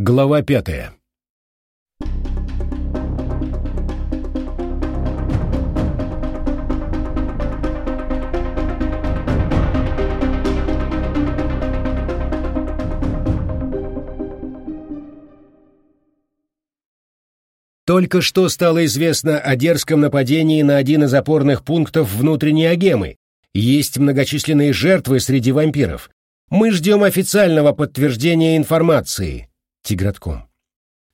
Глава пятая. Только что стало известно о дерзком нападении на один из опорных пунктов внутренней агемы. Есть многочисленные жертвы среди вампиров. Мы ждем официального подтверждения информации. Тигратком.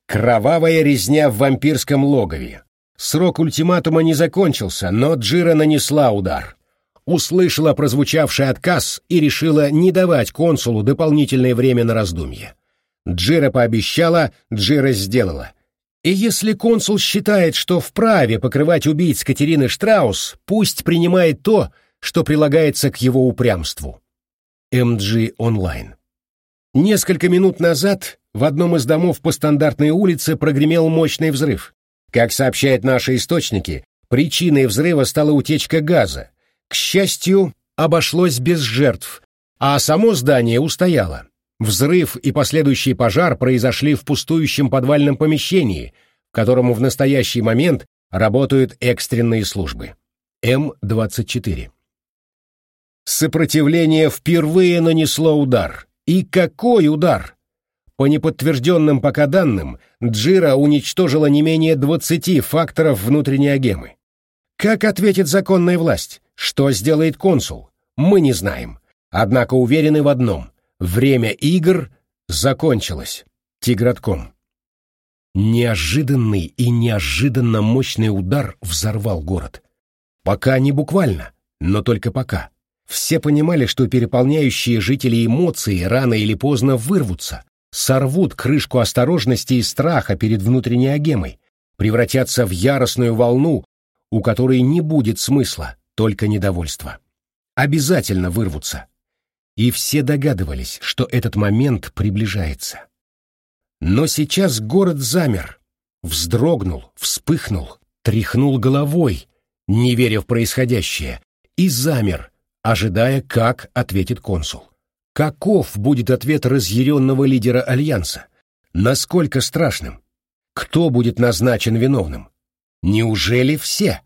Кровавая резня в вампирском логове. Срок ультиматума не закончился, но Джира нанесла удар. Услышала прозвучавший отказ и решила не давать консулу дополнительное время на раздумье. Джира пообещала, Джира сделала — и если консул считает, что вправе покрывать убийц Катерины Штраус, пусть принимает то, что прилагается к его упрямству. МГ онлайн. Несколько минут назад в одном из домов по стандартной улице прогремел мощный взрыв. Как сообщают наши источники, причиной взрыва стала утечка газа. К счастью, обошлось без жертв, а само здание устояло. Взрыв и последующий пожар произошли в пустующем подвальном помещении, в котором в настоящий момент работают экстренные службы. М-24. Сопротивление впервые нанесло удар. И какой удар! По неподтвержденным пока данным, Джира уничтожила не менее 20 факторов внутренней агемы. Как ответит законная власть? Что сделает консул? Мы не знаем. Однако уверены в одном. Время игр закончилось. Тигратком. Неожиданный и неожиданно мощный удар взорвал город. Пока не буквально, но только пока. Все понимали, что переполняющие жители эмоции рано или поздно вырвутся, сорвут крышку осторожности и страха перед внутренней агемой, превратятся в яростную волну, у которой не будет смысла, только недовольство. Обязательно вырвутся и все догадывались, что этот момент приближается. Но сейчас город замер, вздрогнул, вспыхнул, тряхнул головой, не веря в происходящее, и замер, ожидая, как ответит консул. Каков будет ответ разъяренного лидера Альянса? Насколько страшным? Кто будет назначен виновным? Неужели все?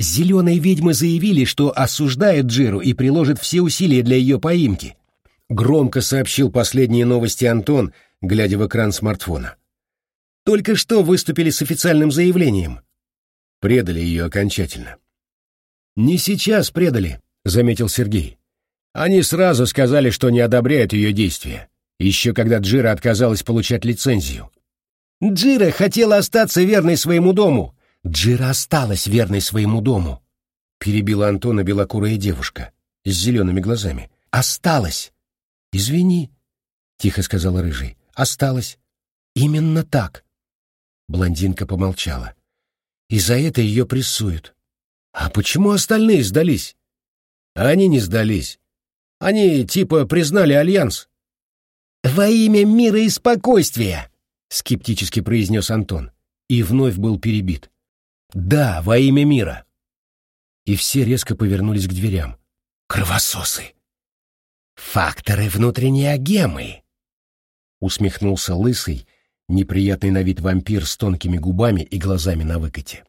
Зеленые ведьмы заявили, что осуждают Джиру и приложат все усилия для ее поимки. Громко сообщил последние новости Антон, глядя в экран смартфона. Только что выступили с официальным заявлением. Предали ее окончательно. «Не сейчас предали», — заметил Сергей. «Они сразу сказали, что не одобряют ее действия, еще когда Джира отказалась получать лицензию». «Джира хотела остаться верной своему дому», Джира осталась верной своему дому, перебила Антона белокурая девушка с зелеными глазами. Осталась. Извини, тихо сказала рыжий. Осталась. Именно так. Блондинка помолчала. И за это ее прессуют. А почему остальные сдались? Они не сдались. Они типа признали альянс. Во имя мира и спокойствия, скептически произнес Антон и вновь был перебит. Да, во имя мира. И все резко повернулись к дверям. Кровососы. Факторы внутренней агемы. Усмехнулся лысый, неприятный на вид вампир с тонкими губами и глазами на выкате.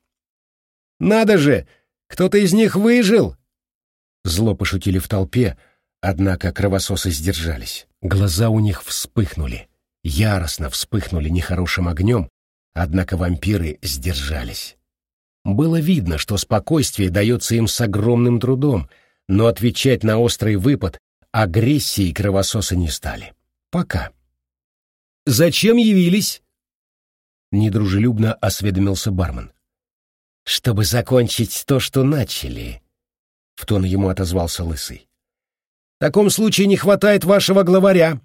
«Надо же! Кто-то из них выжил!» Зло пошутили в толпе, однако кровососы сдержались. Глаза у них вспыхнули, яростно вспыхнули нехорошим огнем, однако вампиры сдержались. Было видно, что спокойствие дается им с огромным трудом, но отвечать на острый выпад агрессии кровососы не стали. Пока. «Зачем явились?» Недружелюбно осведомился бармен. «Чтобы закончить то, что начали», — в тон ему отозвался Лысый. «В таком случае не хватает вашего главаря».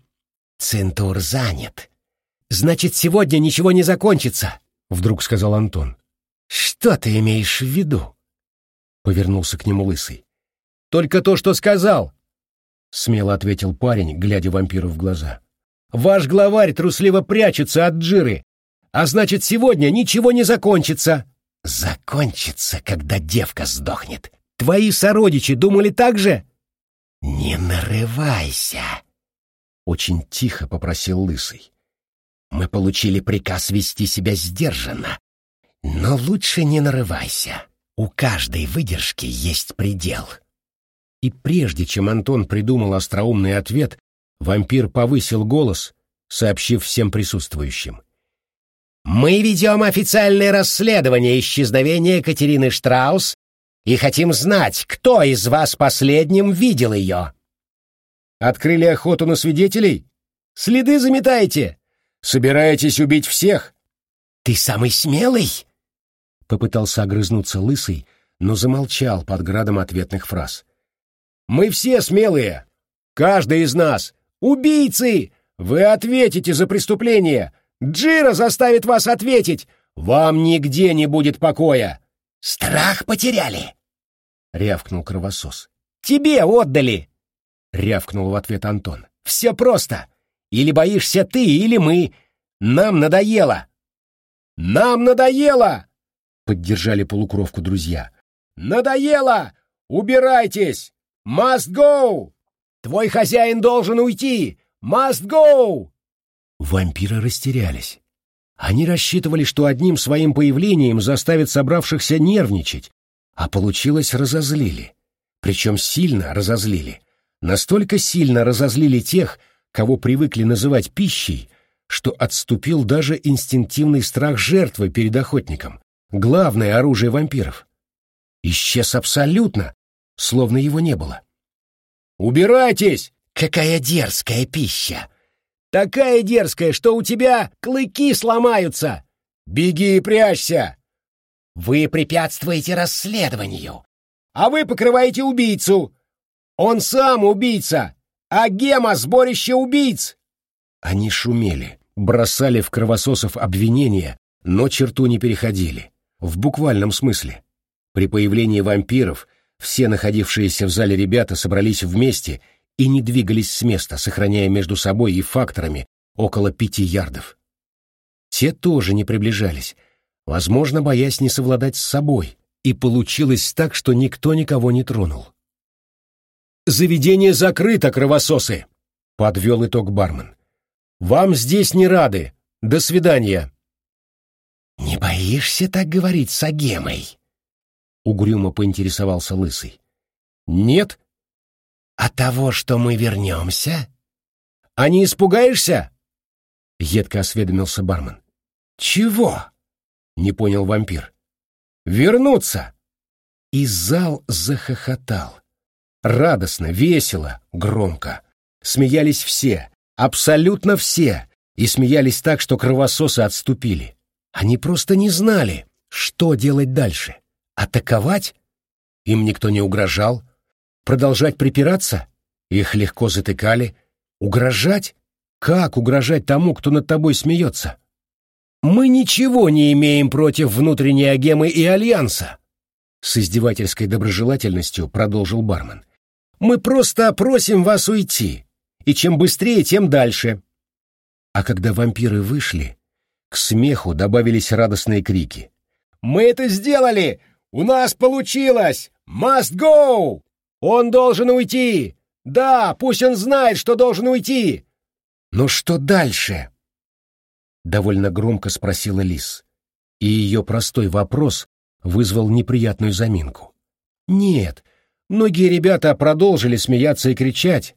«Центур занят. Значит, сегодня ничего не закончится», — вдруг сказал Антон. «Что ты имеешь в виду?» — повернулся к нему лысый. «Только то, что сказал!» — смело ответил парень, глядя вампиру в глаза. «Ваш главарь трусливо прячется от Джиры, а значит, сегодня ничего не закончится!» «Закончится, когда девка сдохнет. Твои сородичи думали так же?» «Не нарывайся!» — очень тихо попросил лысый. Мы получили приказ вести себя сдержанно. Но лучше не нарывайся. У каждой выдержки есть предел. И прежде чем Антон придумал остроумный ответ, вампир повысил голос, сообщив всем присутствующим. «Мы ведем официальное расследование исчезновения Катерины Штраус и хотим знать, кто из вас последним видел ее». «Открыли охоту на свидетелей? Следы заметаете? Собираетесь убить всех?» «Ты самый смелый?» Попытался огрызнуться лысый, но замолчал под градом ответных фраз. «Мы все смелые! Каждый из нас! Убийцы! Вы ответите за преступление! Джира заставит вас ответить! Вам нигде не будет покоя!» «Страх потеряли!» — рявкнул кровосос. «Тебе отдали!» — рявкнул в ответ Антон. «Все просто! Или боишься ты, или мы! Нам надоело!» «Нам надоело!» Поддержали полукровку друзья. «Надоело! Убирайтесь! Must go! Твой хозяин должен уйти! Must go!» Вампиры растерялись. Они рассчитывали, что одним своим появлением заставят собравшихся нервничать, а получилось разозлили. Причем сильно разозлили. Настолько сильно разозлили тех, кого привыкли называть пищей, что отступил даже инстинктивный страх жертвы перед охотником главное оружие вампиров. Исчез абсолютно, словно его не было. «Убирайтесь! Какая дерзкая пища! Такая дерзкая, что у тебя клыки сломаются! Беги и прячься!» «Вы препятствуете расследованию!» «А вы покрываете убийцу! Он сам убийца, а Гема — сборище убийц!» Они шумели, бросали в кровососов обвинения, но черту не переходили в буквальном смысле. При появлении вампиров все находившиеся в зале ребята собрались вместе и не двигались с места, сохраняя между собой и факторами около пяти ярдов. Те тоже не приближались, возможно, боясь не совладать с собой, и получилось так, что никто никого не тронул. «Заведение закрыто, кровососы!» — подвел итог бармен. «Вам здесь не рады. До свидания!» «Не боишься так говорить с Агемой?» — угрюмо поинтересовался Лысый. «Нет». «А того, что мы вернемся?» «А не испугаешься?» — едко осведомился бармен. «Чего?» — не понял вампир. «Вернуться!» И зал захохотал. Радостно, весело, громко. Смеялись все, абсолютно все, и смеялись так, что кровососы отступили. Они просто не знали, что делать дальше. Атаковать? Им никто не угрожал. Продолжать припираться? Их легко затыкали. Угрожать? Как угрожать тому, кто над тобой смеется? Мы ничего не имеем против внутренней агемы и альянса. С издевательской доброжелательностью продолжил бармен. Мы просто просим вас уйти. И чем быстрее, тем дальше. А когда вампиры вышли, к смеху добавились радостные крики. «Мы это сделали! У нас получилось! Must go! Он должен уйти! Да, пусть он знает, что должен уйти!» «Но что дальше?» Довольно громко спросила Лис, и ее простой вопрос вызвал неприятную заминку. «Нет, многие ребята продолжили смеяться и кричать,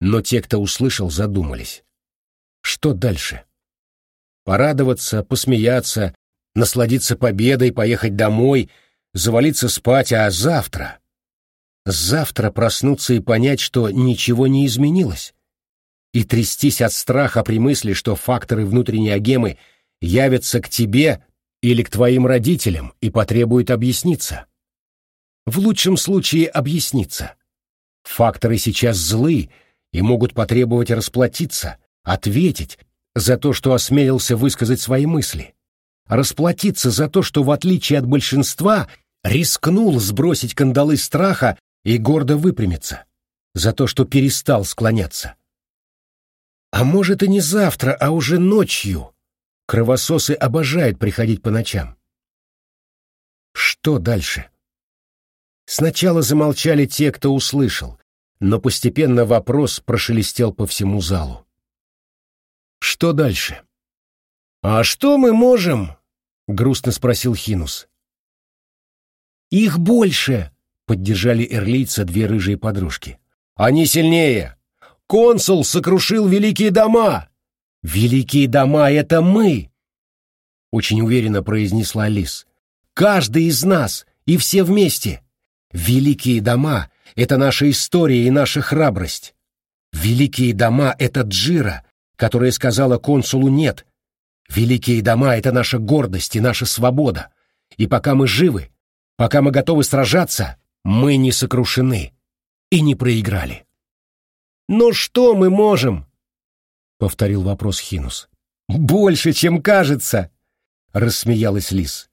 но те, кто услышал, задумались. Что дальше?» порадоваться, посмеяться, насладиться победой, поехать домой, завалиться спать, а завтра... Завтра проснуться и понять, что ничего не изменилось. И трястись от страха при мысли, что факторы внутренней агемы явятся к тебе или к твоим родителям и потребуют объясниться. В лучшем случае объясниться. Факторы сейчас злы и могут потребовать расплатиться, ответить, за то, что осмелился высказать свои мысли, расплатиться за то, что, в отличие от большинства, рискнул сбросить кандалы страха и гордо выпрямиться, за то, что перестал склоняться. А может и не завтра, а уже ночью. Кровососы обожают приходить по ночам. Что дальше? Сначала замолчали те, кто услышал, но постепенно вопрос прошелестел по всему залу. Что дальше? «А что мы можем?» — грустно спросил Хинус. «Их больше!» — поддержали эрлийца две рыжие подружки. «Они сильнее! Консул сокрушил великие дома!» «Великие дома — это мы!» — очень уверенно произнесла Лис. «Каждый из нас и все вместе! Великие дома — это наша история и наша храбрость! Великие дома — это Джира, которая сказала консулу «нет», Великие дома — это наша гордость и наша свобода. И пока мы живы, пока мы готовы сражаться, мы не сокрушены и не проиграли. «Но что мы можем?» — повторил вопрос Хинус. «Больше, чем кажется!» — рассмеялась Лис.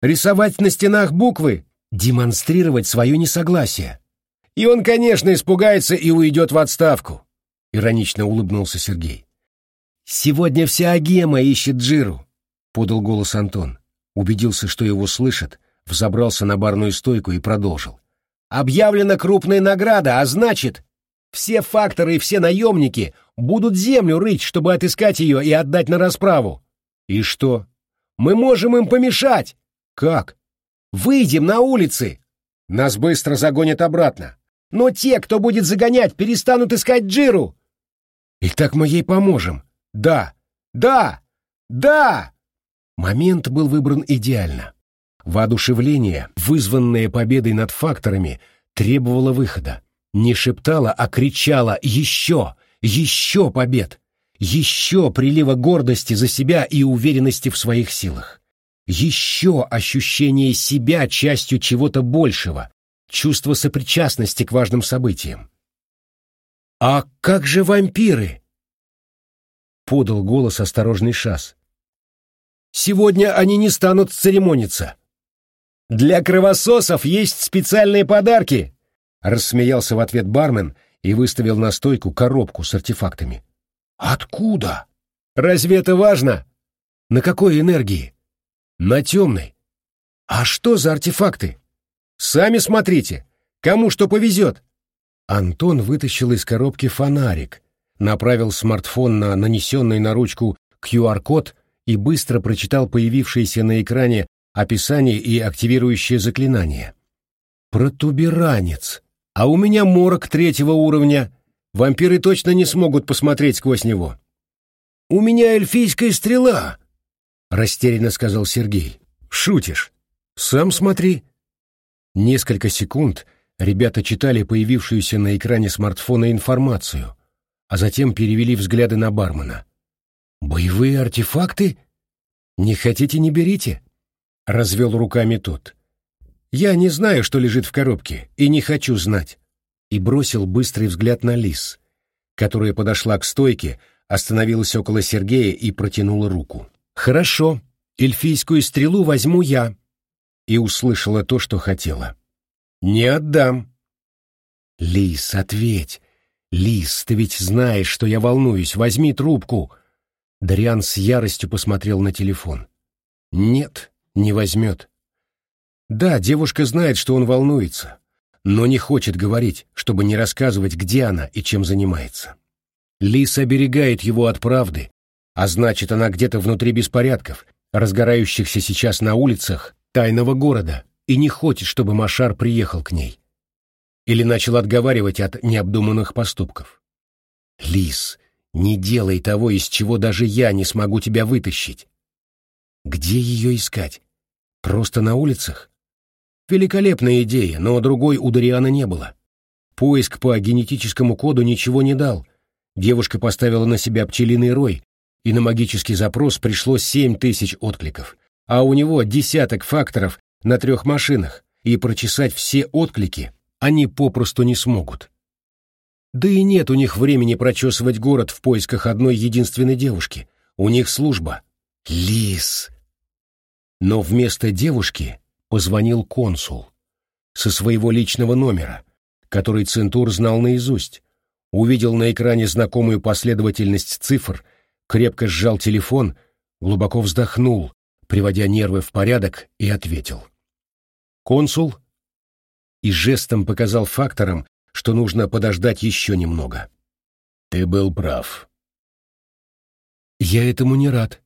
«Рисовать на стенах буквы, демонстрировать свое несогласие. И он, конечно, испугается и уйдет в отставку», — иронично улыбнулся Сергей. «Сегодня вся Агема ищет Джиру», — подал голос Антон. Убедился, что его слышат, взобрался на барную стойку и продолжил. «Объявлена крупная награда, а значит, все факторы и все наемники будут землю рыть, чтобы отыскать ее и отдать на расправу. И что? Мы можем им помешать. Как? Выйдем на улицы. Нас быстро загонят обратно. Но те, кто будет загонять, перестанут искать Джиру. И так мы ей поможем. Да! Да! Да! Момент был выбран идеально. Воодушевление, вызванное победой над факторами, требовало выхода. Не шептало, а кричало «Еще! Еще побед! Еще прилива гордости за себя и уверенности в своих силах! Еще ощущение себя частью чего-то большего, чувство сопричастности к важным событиям! «А как же вампиры?» подал голос осторожный Шас. «Сегодня они не станут церемониться. Для кровососов есть специальные подарки!» Рассмеялся в ответ бармен и выставил на стойку коробку с артефактами. «Откуда? Разве это важно? На какой энергии? На темной. А что за артефакты? Сами смотрите, кому что повезет!» Антон вытащил из коробки фонарик, направил смартфон на нанесенный на ручку QR-код и быстро прочитал появившееся на экране описание и активирующее заклинание. «Протуберанец! А у меня морок третьего уровня. Вампиры точно не смогут посмотреть сквозь него». «У меня эльфийская стрела!» — растерянно сказал Сергей. «Шутишь? Сам смотри». Несколько секунд ребята читали появившуюся на экране смартфона информацию, а затем перевели взгляды на бармена. «Боевые артефакты? Не хотите, не берите?» — развел руками тот. «Я не знаю, что лежит в коробке, и не хочу знать». И бросил быстрый взгляд на Лис, которая подошла к стойке, остановилась около Сергея и протянула руку. «Хорошо, эльфийскую стрелу возьму я», и услышала то, что хотела. «Не отдам». «Лис, ответь, «Лис, ты ведь знаешь, что я волнуюсь. Возьми трубку!» Дриан с яростью посмотрел на телефон. «Нет, не возьмет». Да, девушка знает, что он волнуется, но не хочет говорить, чтобы не рассказывать, где она и чем занимается. Лис оберегает его от правды, а значит, она где-то внутри беспорядков, разгорающихся сейчас на улицах тайного города, и не хочет, чтобы Машар приехал к ней или начал отговаривать от необдуманных поступков. «Лис, не делай того, из чего даже я не смогу тебя вытащить». Где ее искать? Просто на улицах? Великолепная идея, но другой у Дариана не было. Поиск по генетическому коду ничего не дал. Девушка поставила на себя пчелиный рой, и на магический запрос пришло семь тысяч откликов, а у него десяток факторов на трех машинах, и прочесать все отклики они попросту не смогут. Да и нет у них времени прочесывать город в поисках одной единственной девушки. У них служба. Лис. Но вместо девушки позвонил консул со своего личного номера, который Центур знал наизусть. Увидел на экране знакомую последовательность цифр, крепко сжал телефон, глубоко вздохнул, приводя нервы в порядок, и ответил. Консул и жестом показал факторам, что нужно подождать еще немного. «Ты был прав». «Я этому не рад»,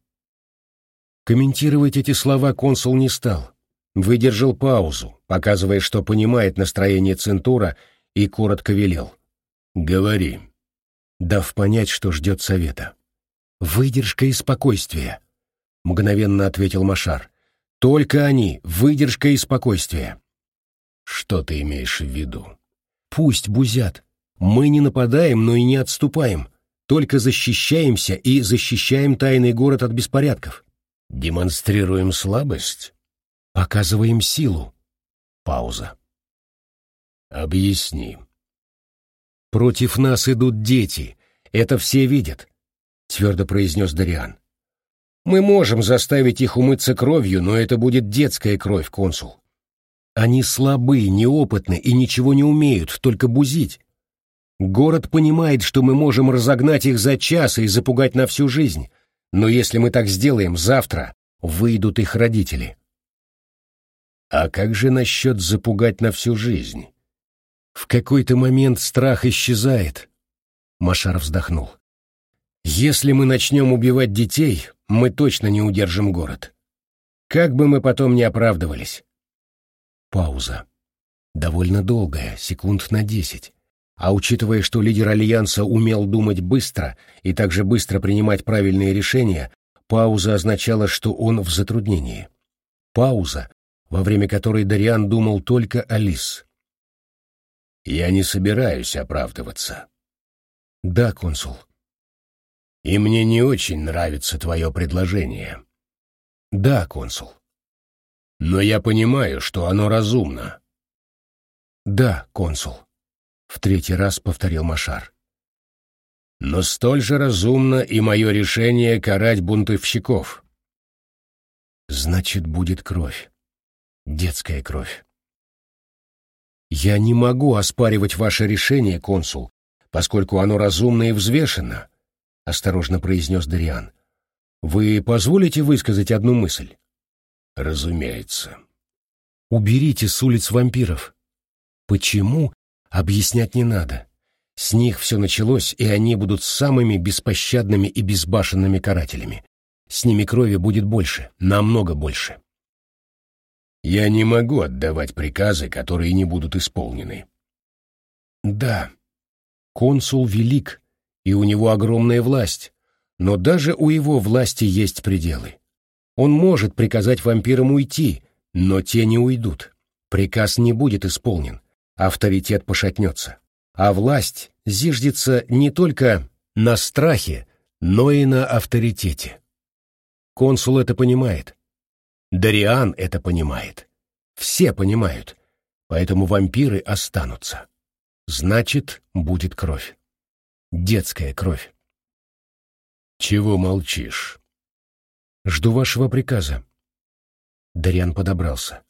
Комментировать эти слова консул не стал. Выдержал паузу, показывая, что понимает настроение Центура, и коротко велел. «Говори», дав понять, что ждет совета. «Выдержка и спокойствие», — мгновенно ответил Машар. «Только они, выдержка и спокойствие». «Что ты имеешь в виду?» «Пусть бузят. Мы не нападаем, но и не отступаем. Только защищаемся и защищаем тайный город от беспорядков. Демонстрируем слабость? Показываем силу. Пауза. Объясни. Против нас идут дети. Это все видят, твердо произнес Дариан. Мы можем заставить их умыться кровью, но это будет детская кровь, консул. Они слабы, неопытны и ничего не умеют, только бузить. Город понимает, что мы можем разогнать их за час и запугать на всю жизнь. Но если мы так сделаем, завтра выйдут их родители. А как же насчет запугать на всю жизнь? В какой-то момент страх исчезает. Машар вздохнул. Если мы начнем убивать детей, мы точно не удержим город. Как бы мы потом ни оправдывались. Пауза. Довольно долгая, секунд на десять. А учитывая, что лидер Альянса умел думать быстро и также быстро принимать правильные решения, пауза означала, что он в затруднении. Пауза, во время которой Дариан думал только о Лис. «Я не собираюсь оправдываться». «Да, консул». «И мне не очень нравится твое предложение». «Да, консул». «Но я понимаю, что оно разумно». «Да, консул». В третий раз повторил Машар. Но столь же разумно и мое решение карать бунтовщиков. Значит, будет кровь. Детская кровь. Я не могу оспаривать ваше решение, консул, поскольку оно разумно и взвешено, — осторожно произнес Дариан. Вы позволите высказать одну мысль? Разумеется. Уберите с улиц вампиров. Почему Объяснять не надо. С них все началось, и они будут самыми беспощадными и безбашенными карателями. С ними крови будет больше, намного больше. Я не могу отдавать приказы, которые не будут исполнены. Да, консул велик, и у него огромная власть, но даже у его власти есть пределы. Он может приказать вампирам уйти, но те не уйдут. Приказ не будет исполнен, авторитет пошатнется, а власть зиждется не только на страхе, но и на авторитете. Консул это понимает. Дариан это понимает. Все понимают, поэтому вампиры останутся. Значит, будет кровь. Детская кровь. Чего молчишь? Жду вашего приказа. Дариан подобрался.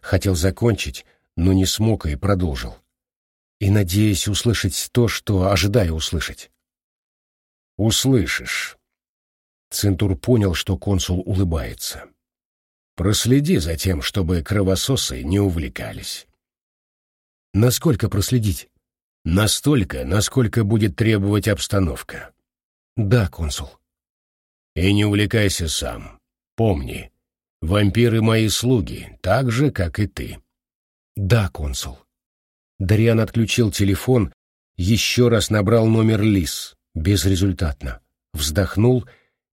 Хотел закончить, но не смог и продолжил. И надеясь услышать то, что ожидаю услышать. «Услышишь». Центур понял, что консул улыбается. «Проследи за тем, чтобы кровососы не увлекались». «Насколько проследить?» «Настолько, насколько будет требовать обстановка». «Да, консул». «И не увлекайся сам. Помни, вампиры мои слуги, так же, как и ты». «Да, консул». Дариан отключил телефон, еще раз набрал номер Лис, безрезультатно, вздохнул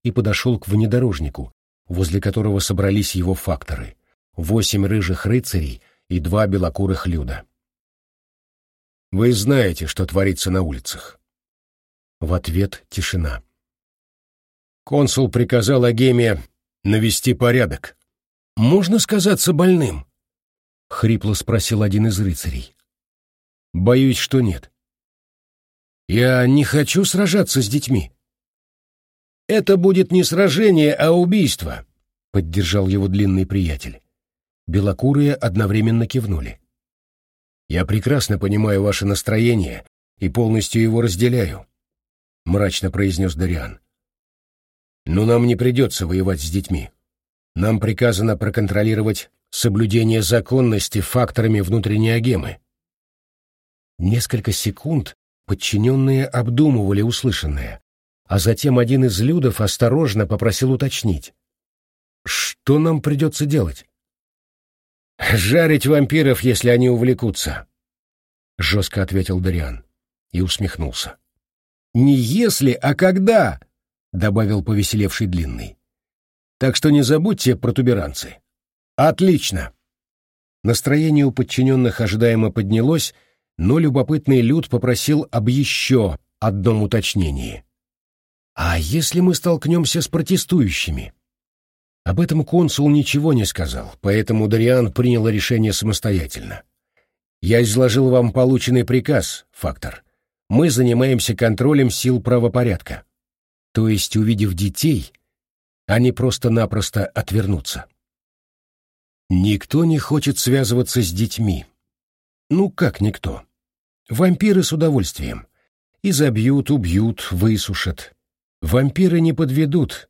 и подошел к внедорожнику, возле которого собрались его факторы, восемь рыжих рыцарей и два белокурых люда. «Вы знаете, что творится на улицах?» В ответ тишина. Консул приказал Агеме навести порядок. «Можно сказаться больным?» — хрипло спросил один из рыцарей. «Боюсь, что нет». «Я не хочу сражаться с детьми». «Это будет не сражение, а убийство», — поддержал его длинный приятель. Белокурые одновременно кивнули. «Я прекрасно понимаю ваше настроение и полностью его разделяю», — мрачно произнес Дариан. «Но нам не придется воевать с детьми. Нам приказано проконтролировать соблюдение законности факторами внутренней агемы. Несколько секунд подчиненные обдумывали услышанное, а затем один из людов осторожно попросил уточнить. Что нам придется делать? «Жарить вампиров, если они увлекутся», — жестко ответил Дариан и усмехнулся. «Не если, а когда», — добавил повеселевший Длинный. «Так что не забудьте протуберанцы». «Отлично». Настроение у подчиненных ожидаемо поднялось, но любопытный Люд попросил об еще одном уточнении. «А если мы столкнемся с протестующими?» Об этом консул ничего не сказал, поэтому Дариан принял решение самостоятельно. «Я изложил вам полученный приказ, фактор. Мы занимаемся контролем сил правопорядка. То есть, увидев детей, они просто-напросто отвернутся. Никто не хочет связываться с детьми. Ну как никто? Вампиры с удовольствием. И забьют, убьют, высушат. Вампиры не подведут,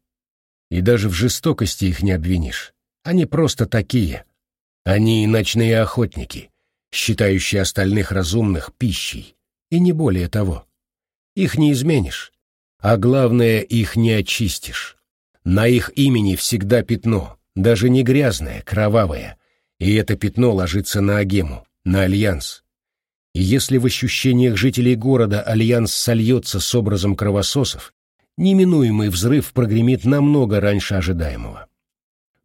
и даже в жестокости их не обвинишь. Они просто такие. Они ночные охотники, считающие остальных разумных пищей, и не более того. Их не изменишь, а главное, их не очистишь. На их имени всегда пятно, даже не грязное, кровавое, и это пятно ложится на Агему, на Альянс. И если в ощущениях жителей города Альянс сольется с образом кровососов, неминуемый взрыв прогремит намного раньше ожидаемого.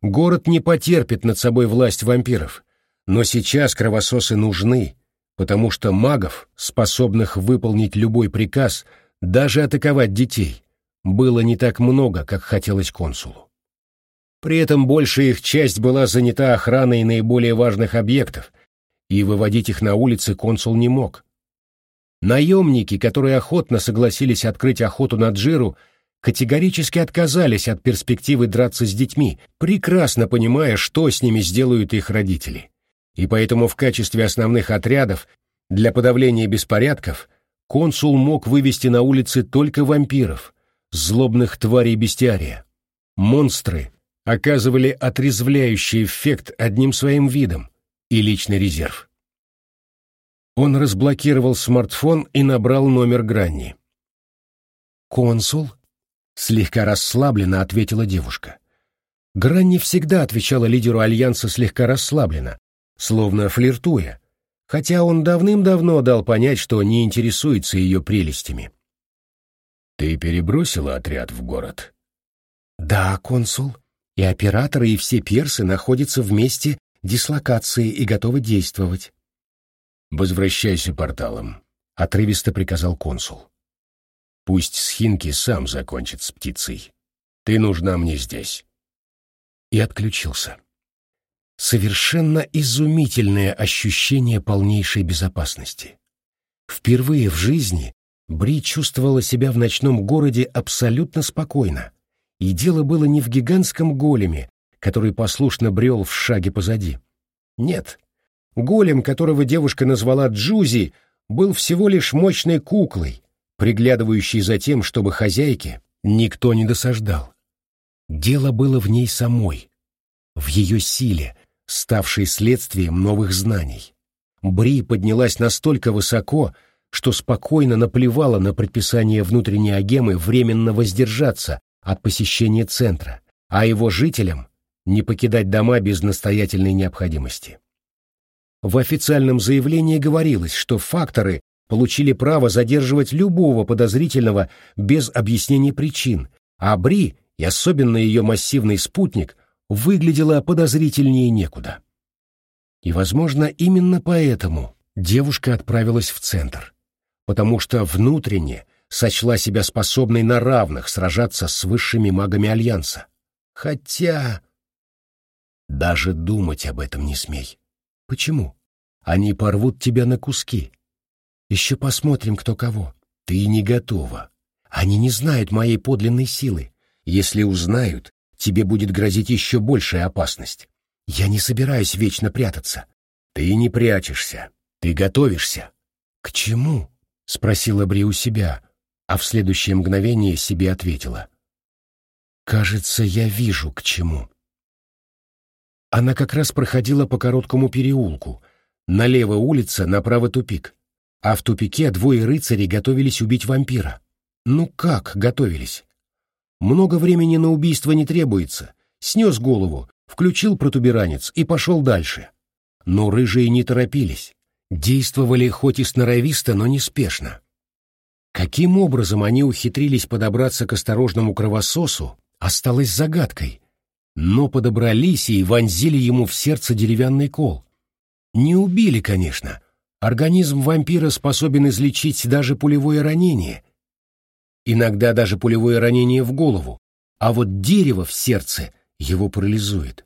Город не потерпит над собой власть вампиров, но сейчас кровососы нужны, потому что магов, способных выполнить любой приказ, даже атаковать детей, было не так много, как хотелось консулу. При этом большая их часть была занята охраной наиболее важных объектов, и выводить их на улицы консул не мог. Наемники, которые охотно согласились открыть охоту на Джиру, категорически отказались от перспективы драться с детьми, прекрасно понимая, что с ними сделают их родители. И поэтому в качестве основных отрядов для подавления беспорядков консул мог вывести на улицы только вампиров, злобных тварей бестиария. Монстры оказывали отрезвляющий эффект одним своим видом и личный резерв. Он разблокировал смартфон и набрал номер Гранни. «Консул?» — слегка расслабленно ответила девушка. Гранни всегда отвечала лидеру Альянса слегка расслабленно, словно флиртуя, хотя он давным-давно дал понять, что не интересуется ее прелестями. «Ты перебросила отряд в город?» «Да, консул. И операторы, и все персы находятся вместе дислокации и готовы действовать. «Возвращайся порталом», — отрывисто приказал консул. «Пусть Схинки сам закончит с птицей. Ты нужна мне здесь». И отключился. Совершенно изумительное ощущение полнейшей безопасности. Впервые в жизни Бри чувствовала себя в ночном городе абсолютно спокойно, и дело было не в гигантском големе, который послушно брел в шаге позади. Нет, Голем, которого девушка назвала Джузи, был всего лишь мощной куклой, приглядывающей за тем, чтобы хозяйке никто не досаждал. Дело было в ней самой, в ее силе, ставшей следствием новых знаний. Бри поднялась настолько высоко, что спокойно наплевала на предписание внутренней агемы временно воздержаться от посещения центра, а его жителям не покидать дома без настоятельной необходимости. В официальном заявлении говорилось, что факторы получили право задерживать любого подозрительного без объяснения причин, а Бри, и особенно ее массивный спутник, выглядела подозрительнее некуда. И, возможно, именно поэтому девушка отправилась в центр, потому что внутренне сочла себя способной на равных сражаться с высшими магами Альянса. Хотя... Даже думать об этом не смей. Почему? Они порвут тебя на куски. Еще посмотрим, кто кого. Ты не готова. Они не знают моей подлинной силы. Если узнают, тебе будет грозить еще большая опасность. Я не собираюсь вечно прятаться. Ты не прячешься. Ты готовишься. К чему? Спросила Бри у себя, а в следующее мгновение себе ответила. Кажется, я вижу, к чему. Она как раз проходила по короткому переулку. Налево улица, направо тупик. А в тупике двое рыцарей готовились убить вампира. Ну как готовились? Много времени на убийство не требуется. снес голову, включил протуберанец и пошел дальше. Но рыжие не торопились. Действовали хоть и сноровисто, но неспешно. Каким образом они ухитрились подобраться к осторожному кровососу, осталось загадкой. Но подобрались и вонзили ему в сердце деревянный кол. Не убили, конечно. Организм вампира способен излечить даже пулевое ранение. Иногда даже пулевое ранение в голову, а вот дерево в сердце его парализует.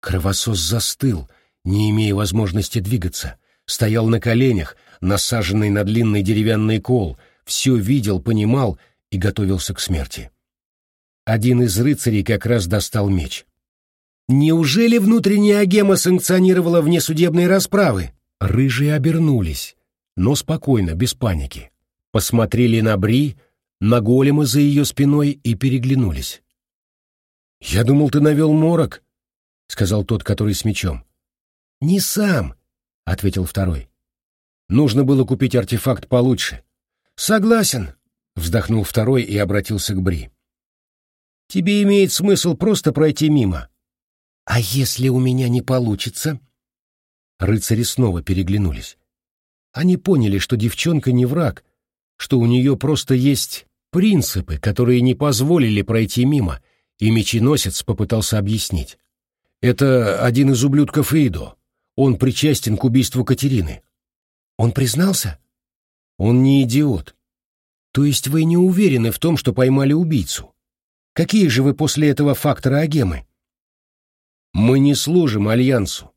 Кровосос застыл, не имея возможности двигаться, стоял на коленях, насаженный на длинный деревянный кол, все видел, понимал и готовился к смерти. Один из рыцарей как раз достал меч. «Неужели внутренняя агема санкционировала внесудебные расправы?» Рыжие обернулись, но спокойно, без паники. Посмотрели на Бри, на голема за ее спиной и переглянулись. «Я думал, ты навел морок», — сказал тот, который с мечом. «Не сам», — ответил второй. «Нужно было купить артефакт получше». «Согласен», — вздохнул второй и обратился к Бри. «Тебе имеет смысл просто пройти мимо». «А если у меня не получится?» Рыцари снова переглянулись. Они поняли, что девчонка не враг, что у нее просто есть принципы, которые не позволили пройти мимо, и меченосец попытался объяснить. Это один из ублюдков Идо. Он причастен к убийству Катерины. Он признался? Он не идиот. То есть вы не уверены в том, что поймали убийцу? Какие же вы после этого факторы агемы? Мы не служим Альянсу,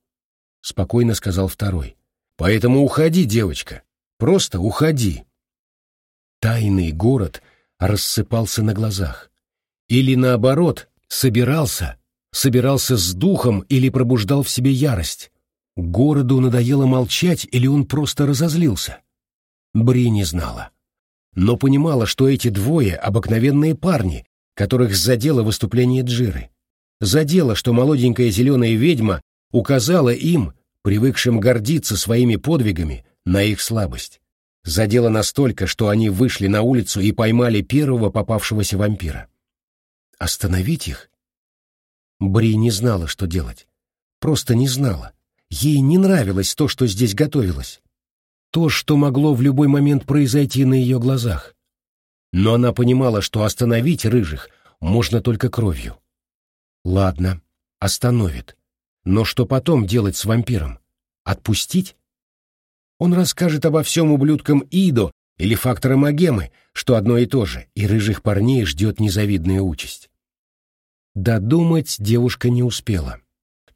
спокойно сказал второй. Поэтому уходи, девочка. Просто уходи. Тайный город рассыпался на глазах. Или наоборот, собирался, собирался с духом или пробуждал в себе ярость. Городу надоело молчать или он просто разозлился. Бри не знала. Но понимала, что эти двое — обыкновенные парни, которых задело выступление Джиры. Задело, что молоденькая зеленая ведьма указала им, привыкшим гордиться своими подвигами, на их слабость. Задело настолько, что они вышли на улицу и поймали первого попавшегося вампира. Остановить их? Бри не знала, что делать. Просто не знала. Ей не нравилось то, что здесь готовилось. То, что могло в любой момент произойти на ее глазах. Но она понимала, что остановить рыжих можно только кровью. Ладно, остановит. Но что потом делать с вампиром? Отпустить? Он расскажет обо всем ублюдкам Идо или факторам Агемы, что одно и то же, и рыжих парней ждет незавидная участь. Додумать девушка не успела.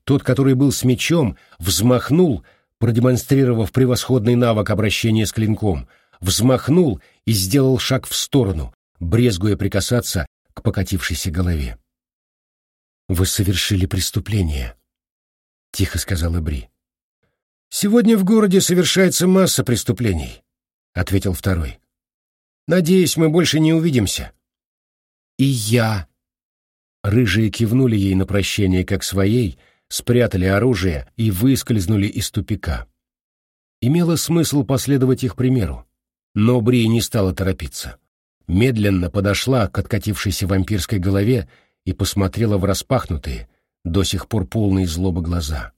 Тот, который был с мечом, взмахнул, продемонстрировав превосходный навык обращения с клинком, взмахнул и сделал шаг в сторону, брезгуя прикасаться к покатившейся голове. «Вы совершили преступление», — тихо сказала Бри. «Сегодня в городе совершается масса преступлений», — ответил второй. «Надеюсь, мы больше не увидимся». «И я». Рыжие кивнули ей на прощение как своей, спрятали оружие и выскользнули из тупика. Имело смысл последовать их примеру, но Бри не стала торопиться. Медленно подошла к откатившейся вампирской голове и посмотрела в распахнутые, до сих пор полные злобы глаза.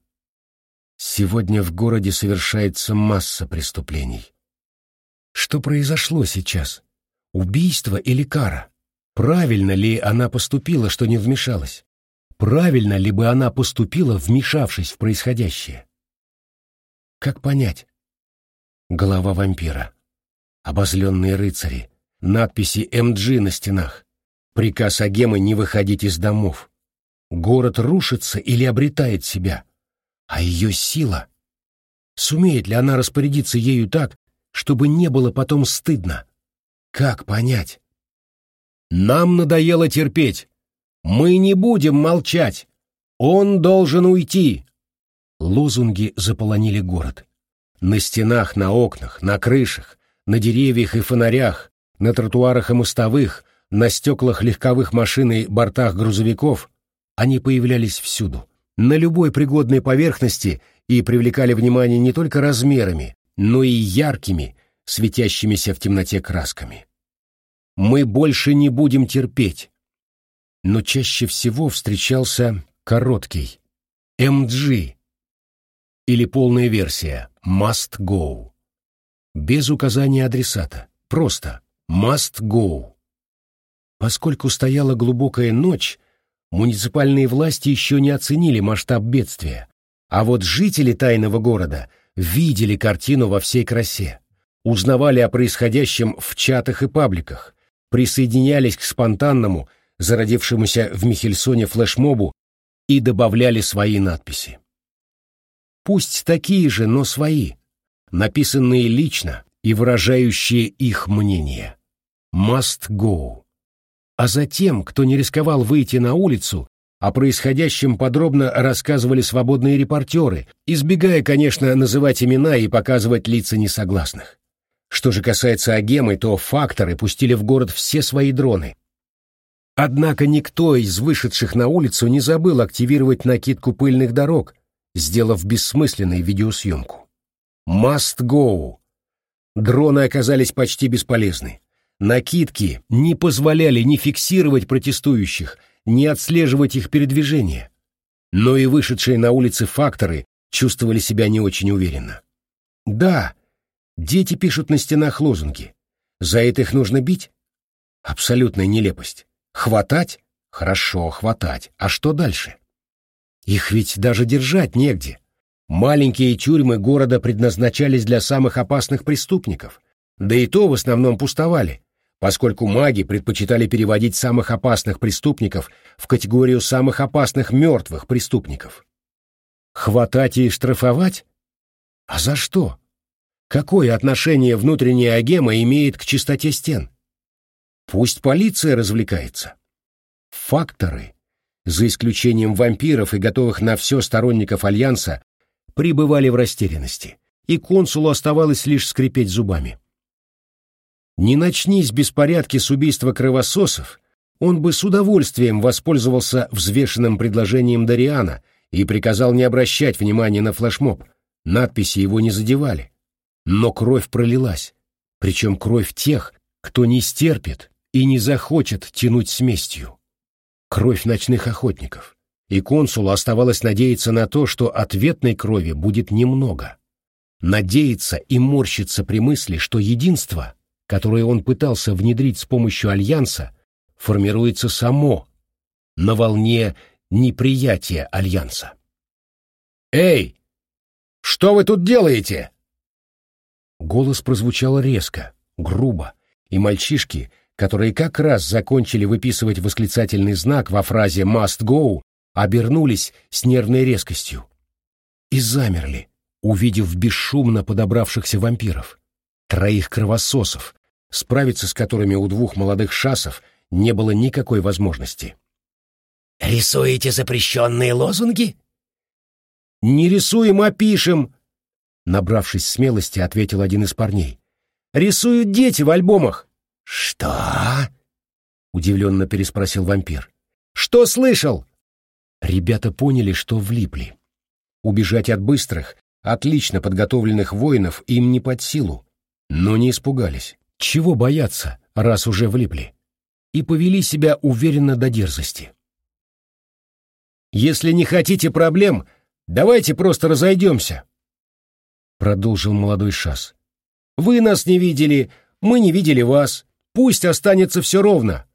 Сегодня в городе совершается масса преступлений. Что произошло сейчас? Убийство или кара? Правильно ли она поступила, что не вмешалась? Правильно ли бы она поступила, вмешавшись в происходящее? Как понять? Голова вампира. Обозленные рыцари. Надписи МГ на стенах. Приказ Агемы не выходить из домов. Город рушится или обретает себя. А ее сила? Сумеет ли она распорядиться ею так, чтобы не было потом стыдно? Как понять? Нам надоело терпеть. Мы не будем молчать. Он должен уйти. Лозунги заполонили город. На стенах, на окнах, на крышах, на деревьях и фонарях, на тротуарах и мостовых, на стеклах легковых машин и бортах грузовиков они появлялись всюду на любой пригодной поверхности и привлекали внимание не только размерами, но и яркими, светящимися в темноте красками. Мы больше не будем терпеть. но чаще всего встречался короткий MG или полная версия Must Go. Без указания адресата, просто Must Go. Поскольку стояла глубокая ночь, муниципальные власти еще не оценили масштаб бедствия, а вот жители тайного города видели картину во всей красе, узнавали о происходящем в чатах и пабликах, присоединялись к спонтанному, зародившемуся в Михельсоне флешмобу и добавляли свои надписи. Пусть такие же, но свои, написанные лично и выражающие их мнение. Must go. А затем, кто не рисковал выйти на улицу, о происходящем подробно рассказывали свободные репортеры, избегая, конечно, называть имена и показывать лица несогласных. Что же касается Агемы, то факторы пустили в город все свои дроны. Однако никто из вышедших на улицу не забыл активировать накидку пыльных дорог, сделав бессмысленной видеосъемку. Must go. Дроны оказались почти бесполезны. Накидки не позволяли ни фиксировать протестующих, ни отслеживать их передвижение. Но и вышедшие на улицы факторы чувствовали себя не очень уверенно. Да, дети пишут на стенах лозунги. За это их нужно бить? Абсолютная нелепость. Хватать? Хорошо, хватать. А что дальше? Их ведь даже держать негде. Маленькие тюрьмы города предназначались для самых опасных преступников. Да и то в основном пустовали поскольку маги предпочитали переводить самых опасных преступников в категорию самых опасных мертвых преступников. Хватать и штрафовать? А за что? Какое отношение внутренняя агема имеет к чистоте стен? Пусть полиция развлекается. Факторы, за исключением вампиров и готовых на все сторонников Альянса, пребывали в растерянности, и консулу оставалось лишь скрипеть зубами. Не начнись беспорядки с убийства кровососов, он бы с удовольствием воспользовался взвешенным предложением Дариана и приказал не обращать внимания на флешмоб. Надписи его не задевали. Но кровь пролилась, причем кровь тех, кто не стерпит и не захочет тянуть с местью. Кровь ночных охотников. И консулу оставалось надеяться на то, что ответной крови будет немного. Надеяться и морщиться при мысли, что единство которое он пытался внедрить с помощью Альянса, формируется само, на волне неприятия Альянса. «Эй, что вы тут делаете?» Голос прозвучал резко, грубо, и мальчишки, которые как раз закончили выписывать восклицательный знак во фразе «must go», обернулись с нервной резкостью и замерли, увидев бесшумно подобравшихся вампиров троих кровососов, справиться с которыми у двух молодых шасов не было никакой возможности. «Рисуете запрещенные лозунги?» «Не рисуем, а пишем!» Набравшись смелости, ответил один из парней. «Рисуют дети в альбомах!» «Что?» — удивленно переспросил вампир. «Что слышал?» Ребята поняли, что влипли. Убежать от быстрых, отлично подготовленных воинов им не под силу но не испугались. Чего бояться, раз уже влипли? И повели себя уверенно до дерзости. «Если не хотите проблем, давайте просто разойдемся», — продолжил молодой шас. «Вы нас не видели, мы не видели вас. Пусть останется все ровно.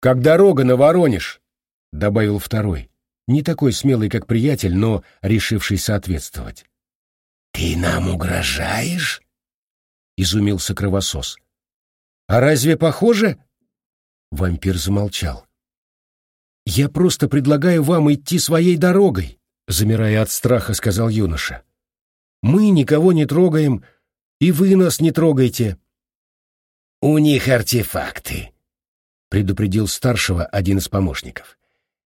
Как дорога на Воронеж», — добавил второй, не такой смелый, как приятель, но решивший соответствовать. «Ты нам угрожаешь?» — изумился кровосос. «А разве похоже?» Вампир замолчал. «Я просто предлагаю вам идти своей дорогой», — замирая от страха, сказал юноша. «Мы никого не трогаем, и вы нас не трогайте». «У них артефакты», — предупредил старшего один из помощников.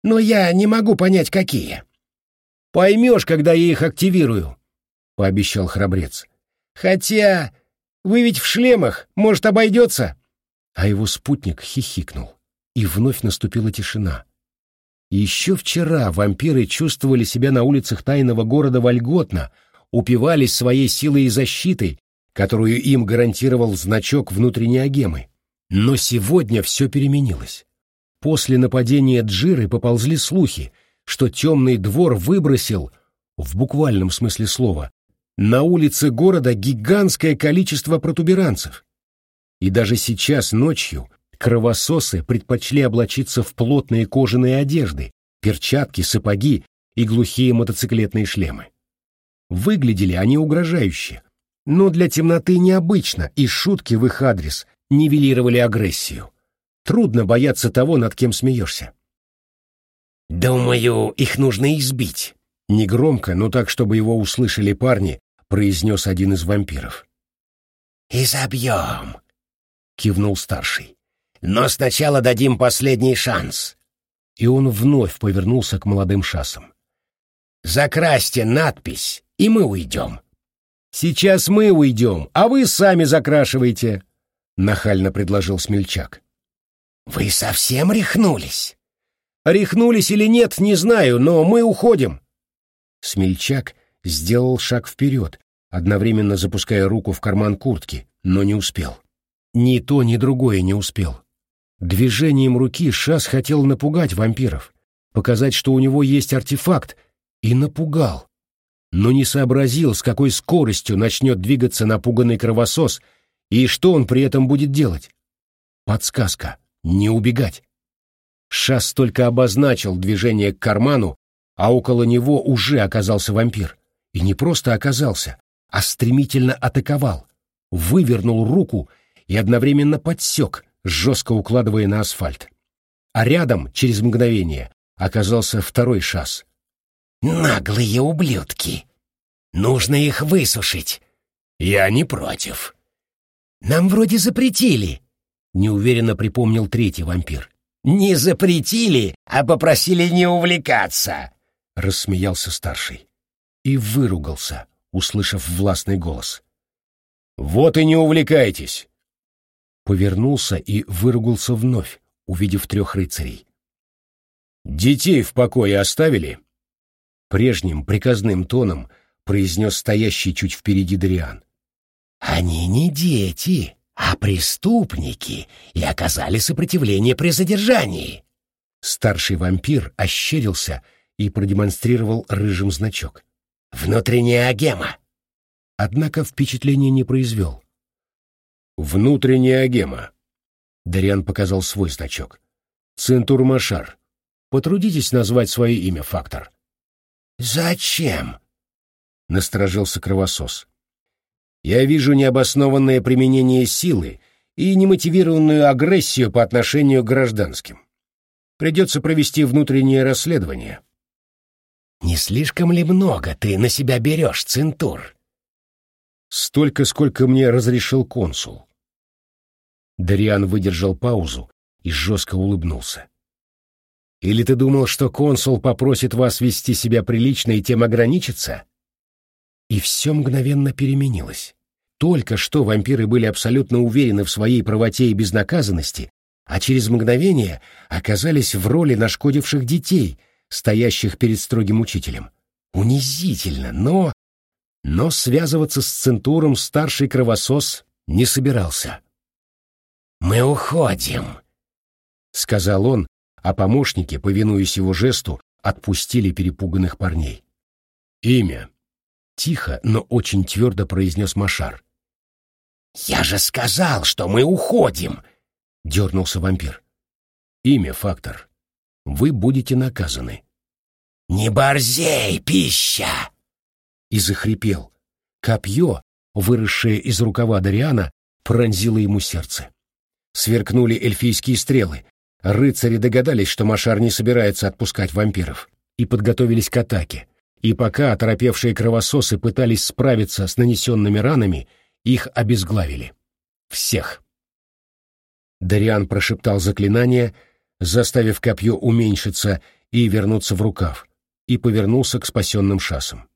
«Но я не могу понять, какие». «Поймешь, когда я их активирую», — пообещал храбрец. «Хотя вы ведь в шлемах, может, обойдется?» А его спутник хихикнул, и вновь наступила тишина. Еще вчера вампиры чувствовали себя на улицах тайного города вольготно, упивались своей силой и защитой, которую им гарантировал значок внутренней агемы. Но сегодня все переменилось. После нападения Джиры поползли слухи, что темный двор выбросил, в буквальном смысле слова, на улице города гигантское количество протуберанцев. И даже сейчас ночью кровососы предпочли облачиться в плотные кожаные одежды, перчатки, сапоги и глухие мотоциклетные шлемы. Выглядели они угрожающе, но для темноты необычно, и шутки в их адрес нивелировали агрессию. Трудно бояться того, над кем смеешься. «Думаю, их нужно избить», — негромко, но так, чтобы его услышали парни, произнес один из вампиров. «Изобьем», — кивнул старший. «Но сначала дадим последний шанс». И он вновь повернулся к молодым шасам. «Закрасьте надпись, и мы уйдем». «Сейчас мы уйдем, а вы сами закрашивайте», — нахально предложил смельчак. «Вы совсем рехнулись?» «Рехнулись или нет, не знаю, но мы уходим». Смельчак сделал шаг вперед, одновременно запуская руку в карман куртки, но не успел. Ни то, ни другое не успел. Движением руки Шас хотел напугать вампиров, показать, что у него есть артефакт, и напугал. Но не сообразил, с какой скоростью начнет двигаться напуганный кровосос и что он при этом будет делать. Подсказка не убегать. Шас только обозначил движение к карману, а около него уже оказался вампир. И не просто оказался, а стремительно атаковал, вывернул руку и одновременно подсек, жестко укладывая на асфальт. А рядом, через мгновение, оказался второй шас. «Наглые ублюдки! Нужно их высушить!» «Я не против!» «Нам вроде запретили!» — неуверенно припомнил третий вампир. «Не запретили, а попросили не увлекаться!» — рассмеялся старший. И выругался, услышав властный голос. «Вот и не увлекайтесь!» Повернулся и выругался вновь, увидев трех рыцарей. «Детей в покое оставили?» Прежним приказным тоном произнес стоящий чуть впереди Дариан. «Они не дети!» А преступники и оказали сопротивление при задержании. Старший вампир ощерился и продемонстрировал рыжим значок. «Внутренняя агема!» Однако впечатление не произвел. «Внутренняя агема!» Дариан показал свой значок. «Центур Машар. Потрудитесь назвать свое имя, фактор». «Зачем?» — насторожился кровосос. Я вижу необоснованное применение силы и немотивированную агрессию по отношению к гражданским. Придется провести внутреннее расследование. «Не слишком ли много ты на себя берешь, Центур?» «Столько, сколько мне разрешил консул». Дариан выдержал паузу и жестко улыбнулся. «Или ты думал, что консул попросит вас вести себя прилично и тем ограничиться?» И все мгновенно переменилось. Только что вампиры были абсолютно уверены в своей правоте и безнаказанности, а через мгновение оказались в роли нашкодивших детей, стоящих перед строгим учителем. Унизительно, но... Но связываться с Центуром старший кровосос не собирался. «Мы уходим», — сказал он, а помощники, повинуясь его жесту, отпустили перепуганных парней. «Имя», Тихо, но очень твердо произнес Машар. «Я же сказал, что мы уходим!» — дернулся вампир. «Имя, фактор. Вы будете наказаны». «Не борзей, пища!» И захрипел. Копье, выросшее из рукава Дариана, пронзило ему сердце. Сверкнули эльфийские стрелы. Рыцари догадались, что Машар не собирается отпускать вампиров, и подготовились к атаке. И пока оторопевшие кровососы пытались справиться с нанесенными ранами, их обезглавили. Всех. Дариан прошептал заклинание, заставив копье уменьшиться и вернуться в рукав, и повернулся к спасенным шасам.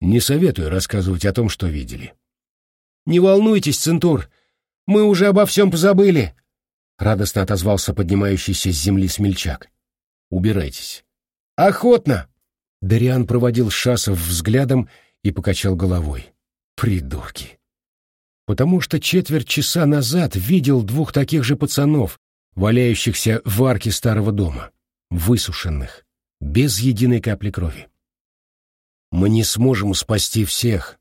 Не советую рассказывать о том, что видели. «Не волнуйтесь, Центур, мы уже обо всем позабыли», — радостно отозвался поднимающийся с земли смельчак. «Убирайтесь». «Охотно!» Дариан проводил Шасов взглядом и покачал головой. «Придурки!» Потому что четверть часа назад видел двух таких же пацанов, валяющихся в арке старого дома, высушенных, без единой капли крови. «Мы не сможем спасти всех»,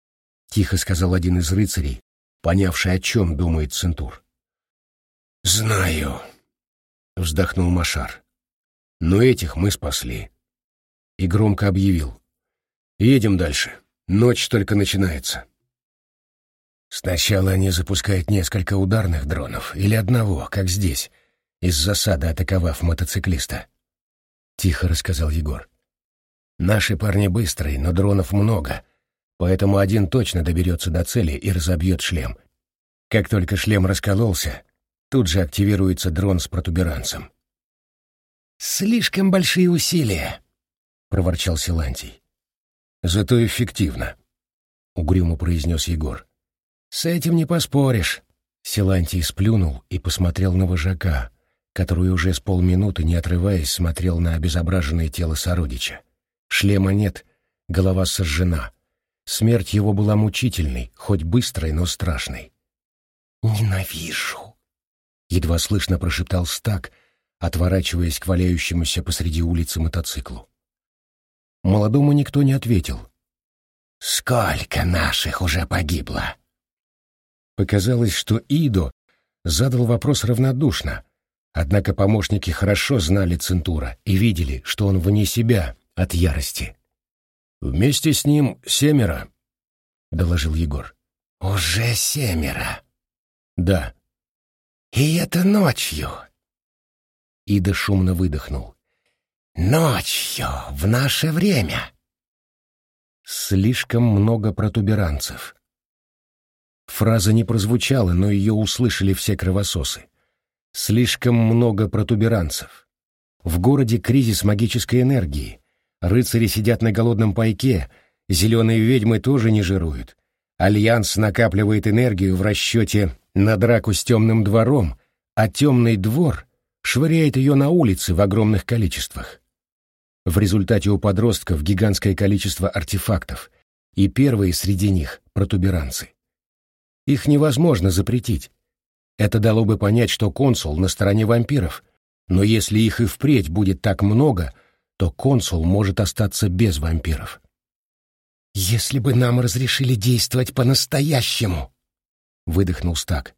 — тихо сказал один из рыцарей, понявший, о чем думает Центур. «Знаю», — вздохнул Машар. «Но этих мы спасли». И громко объявил. «Едем дальше. Ночь только начинается». Сначала они запускают несколько ударных дронов, или одного, как здесь, из засады атаковав мотоциклиста. Тихо рассказал Егор. Наши парни быстрые, но дронов много, поэтому один точно доберется до цели и разобьет шлем. Как только шлем раскололся, тут же активируется дрон с протуберанцем. «Слишком большие усилия», — проворчал Силантий. «Зато эффективно», — угрюмо произнес Егор. «С этим не поспоришь». Силантий сплюнул и посмотрел на вожака, который уже с полминуты, не отрываясь, смотрел на обезображенное тело сородича. Шлема нет, голова сожжена. Смерть его была мучительной, хоть быстрой, но страшной. «Ненавижу!» — едва слышно прошептал Стак, отворачиваясь к валяющемуся посреди улицы мотоциклу. Молодому никто не ответил. «Сколько наших уже погибло?» Показалось, что Идо задал вопрос равнодушно, однако помощники хорошо знали Центура и видели, что он вне себя от ярости. «Вместе с ним семеро», — доложил Егор. «Уже семеро?» «Да». «И это ночью?» Ида шумно выдохнул. «Ночью, в наше время!» Слишком много протуберанцев. Фраза не прозвучала, но ее услышали все кровососы. Слишком много протуберанцев. В городе кризис магической энергии. Рыцари сидят на голодном пайке, зеленые ведьмы тоже не жируют. Альянс накапливает энергию в расчете на драку с темным двором, а темный двор швыряет ее на улицы в огромных количествах. В результате у подростков гигантское количество артефактов, и первые среди них — протуберанцы. Их невозможно запретить. Это дало бы понять, что консул на стороне вампиров, но если их и впредь будет так много, то консул может остаться без вампиров. «Если бы нам разрешили действовать по-настоящему!» — выдохнул Стак.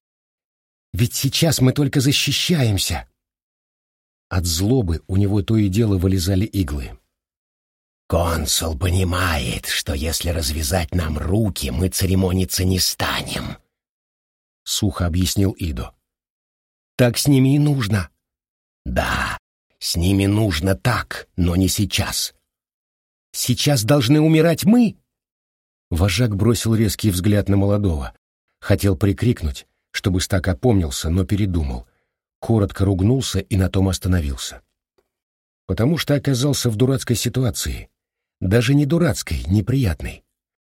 «Ведь сейчас мы только защищаемся!» От злобы у него то и дело вылезали иглы. «Консул понимает, что если развязать нам руки, мы церемониться не станем», — сухо объяснил Идо. «Так с ними и нужно». «Да, с ними нужно так, но не сейчас». «Сейчас должны умирать мы?» Вожак бросил резкий взгляд на молодого. Хотел прикрикнуть, чтобы Стак опомнился, но передумал. Коротко ругнулся и на том остановился. Потому что оказался в дурацкой ситуации даже не дурацкой, неприятной.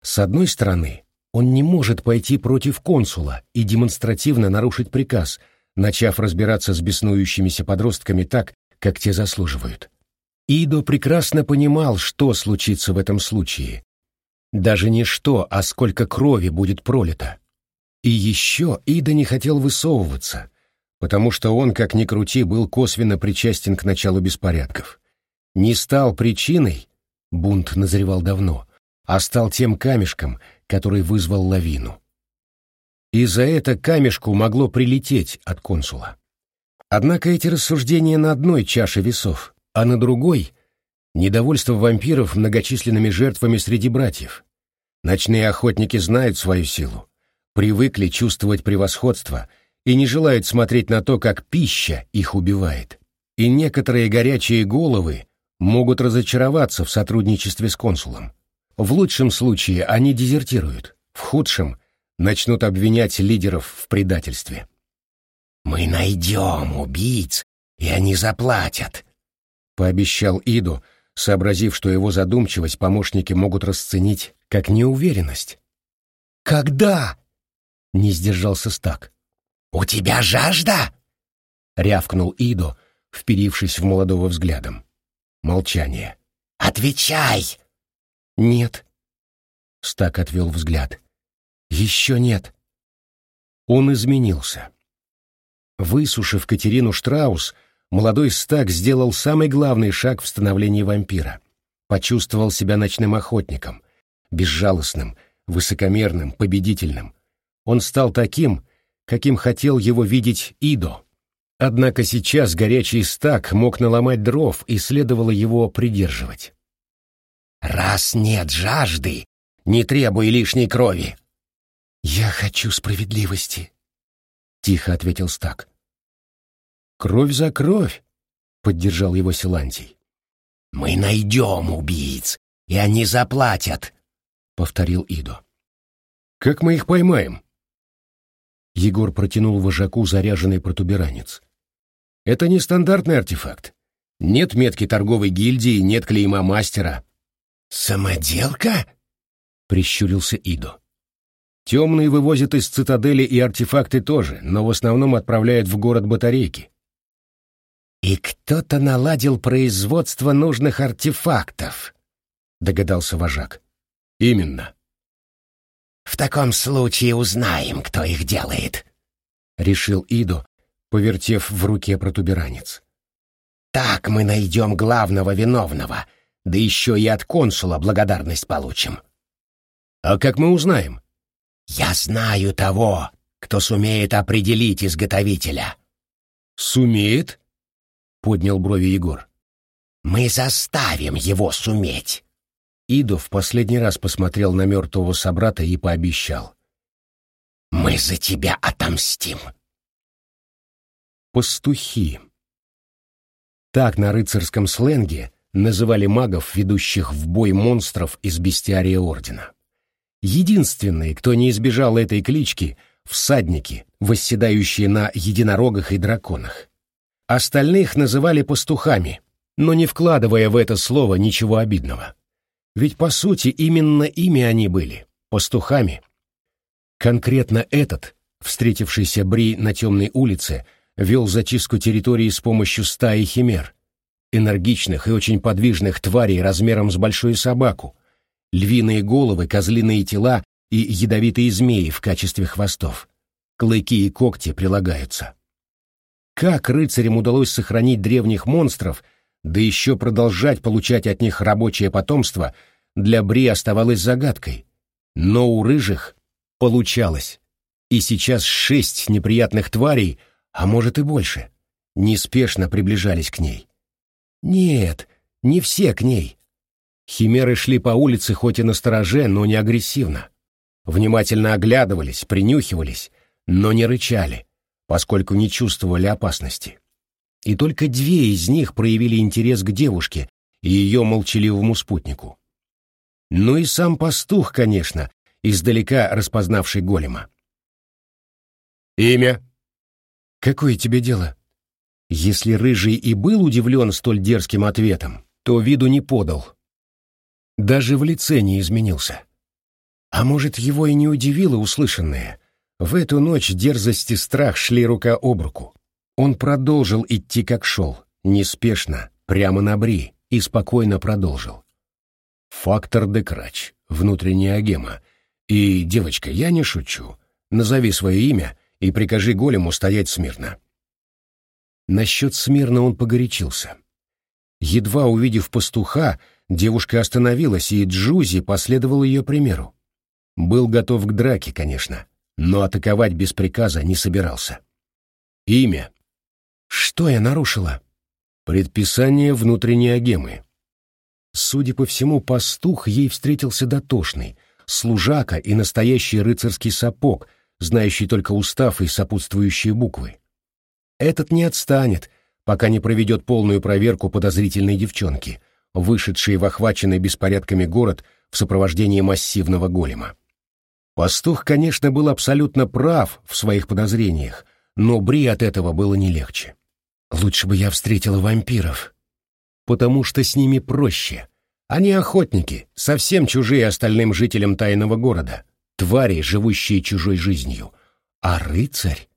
С одной стороны, он не может пойти против консула и демонстративно нарушить приказ, начав разбираться с беснующимися подростками так, как те заслуживают. Идо прекрасно понимал, что случится в этом случае. Даже не что, а сколько крови будет пролито. И еще Ида не хотел высовываться, потому что он, как ни крути, был косвенно причастен к началу беспорядков. Не стал причиной, Бунт назревал давно, а стал тем камешком, который вызвал лавину. И за это камешку могло прилететь от консула. Однако эти рассуждения на одной чаше весов, а на другой — недовольство вампиров многочисленными жертвами среди братьев. Ночные охотники знают свою силу, привыкли чувствовать превосходство и не желают смотреть на то, как пища их убивает. И некоторые горячие головы могут разочароваться в сотрудничестве с консулом. В лучшем случае они дезертируют, в худшем начнут обвинять лидеров в предательстве. «Мы найдем убийц, и они заплатят», — пообещал Иду, сообразив, что его задумчивость помощники могут расценить как неуверенность. «Когда?» — не сдержался Стак. «У тебя жажда?» — рявкнул Идо, вперившись в молодого взглядом. Молчание. «Отвечай!» «Нет». Стак отвел взгляд. «Еще нет». Он изменился. Высушив Катерину Штраус, молодой стак сделал самый главный шаг в становлении вампира. Почувствовал себя ночным охотником, безжалостным, высокомерным, победительным. Он стал таким, каким хотел его видеть Идо. Однако сейчас горячий стак мог наломать дров, и следовало его придерживать. «Раз нет жажды, не требуй лишней крови!» «Я хочу справедливости», — тихо ответил Стак. «Кровь за кровь», — поддержал его Силантий. «Мы найдем убийц, и они заплатят», — повторил Идо. «Как мы их поймаем?» Егор протянул вожаку заряженный протуберанец. «Это не стандартный артефакт. Нет метки торговой гильдии, нет клейма мастера». «Самоделка?» — прищурился Идо. Темные вывозят из цитадели и артефакты тоже, но в основном отправляют в город батарейки. «И кто-то наладил производство нужных артефактов», — догадался вожак. «Именно». «В таком случае узнаем, кто их делает», — решил Иду, повертев в руке протуберанец. «Так мы найдем главного виновного, да еще и от консула благодарность получим». «А как мы узнаем?» «Я знаю того, кто сумеет определить изготовителя». «Сумеет?» — поднял брови Егор. «Мы заставим его суметь!» Идо в последний раз посмотрел на мертвого собрата и пообещал. «Мы за тебя отомстим!» Пастухи. Так на рыцарском сленге называли магов, ведущих в бой монстров из бестиария Ордена. Единственные, кто не избежал этой клички — всадники, восседающие на единорогах и драконах. Остальных называли пастухами, но не вкладывая в это слово ничего обидного. Ведь, по сути, именно ими они были — пастухами. Конкретно этот, встретившийся Бри на темной улице, вел зачистку территории с помощью стаи химер, энергичных и очень подвижных тварей размером с большую собаку, львиные головы, козлиные тела и ядовитые змеи в качестве хвостов. Клыки и когти прилагаются. Как рыцарям удалось сохранить древних монстров, да еще продолжать получать от них рабочее потомство, для Бри оставалось загадкой. Но у рыжих получалось. И сейчас шесть неприятных тварей, а может и больше, неспешно приближались к ней. Нет, не все к ней. Химеры шли по улице хоть и настороже, но не агрессивно. Внимательно оглядывались, принюхивались, но не рычали поскольку не чувствовали опасности. И только две из них проявили интерес к девушке и ее молчаливому спутнику. Ну и сам пастух, конечно, издалека распознавший голема. «Имя?» «Какое тебе дело?» Если Рыжий и был удивлен столь дерзким ответом, то виду не подал. Даже в лице не изменился. А может, его и не удивило услышанное, в эту ночь дерзость и страх шли рука об руку. Он продолжил идти как шел, неспешно, прямо на бри, и спокойно продолжил. Фактор декрач, внутренняя агема. И, девочка, я не шучу. Назови свое имя и прикажи голему стоять смирно. Насчет смирно он погорячился. Едва увидев пастуха, девушка остановилась, и Джузи последовал ее примеру. Был готов к драке, конечно но атаковать без приказа не собирался. Имя. Что я нарушила? Предписание внутренней агемы. Судя по всему, пастух ей встретился дотошный, служака и настоящий рыцарский сапог, знающий только устав и сопутствующие буквы. Этот не отстанет, пока не проведет полную проверку подозрительной девчонки, вышедшей в охваченный беспорядками город в сопровождении массивного голема. Пастух, конечно, был абсолютно прав в своих подозрениях, но Бри от этого было не легче. Лучше бы я встретила вампиров, потому что с ними проще. Они охотники, совсем чужие остальным жителям тайного города, твари, живущие чужой жизнью. А рыцарь?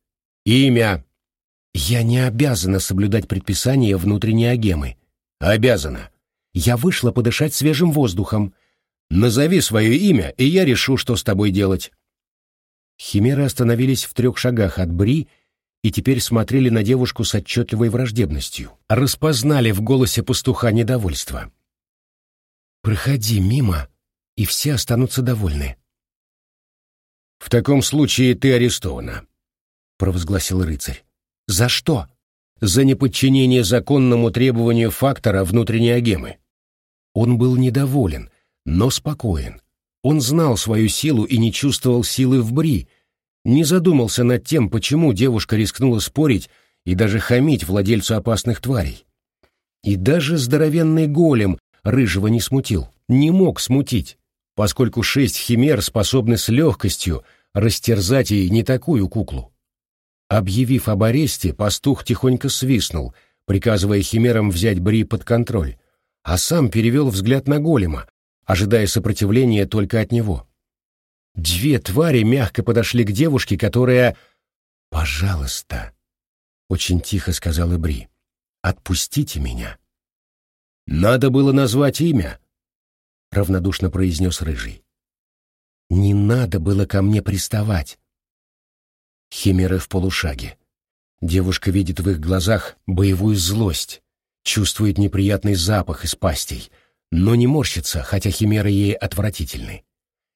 Имя. Я не обязана соблюдать предписания внутренней агемы. Обязана. Я вышла подышать свежим воздухом, Назови свое имя, и я решу, что с тобой делать». Химеры остановились в трех шагах от Бри, и теперь смотрели на девушку с отчетливой враждебностью, распознали в голосе пастуха недовольство. «Проходи мимо, и все останутся довольны». «В таком случае ты арестована», — провозгласил рыцарь. «За что?» «За неподчинение законному требованию фактора внутренней агемы». Он был недоволен, но спокоен. Он знал свою силу и не чувствовал силы в Бри, не задумался над тем, почему девушка рискнула спорить и даже хамить владельцу опасных тварей. И даже здоровенный голем Рыжего не смутил, не мог смутить, поскольку шесть химер способны с легкостью растерзать и не такую куклу. Объявив об аресте, пастух тихонько свистнул, приказывая химерам взять Бри под контроль, а сам перевел взгляд на голема, ожидая сопротивления только от него. Две твари мягко подошли к девушке, которая... «Пожалуйста», — очень тихо сказала Бри, — «отпустите меня». «Надо было назвать имя», — равнодушно произнес Рыжий. «Не надо было ко мне приставать». Химеры в полушаге. Девушка видит в их глазах боевую злость, чувствует неприятный запах из пастей — но не морщится, хотя химеры ей отвратительны.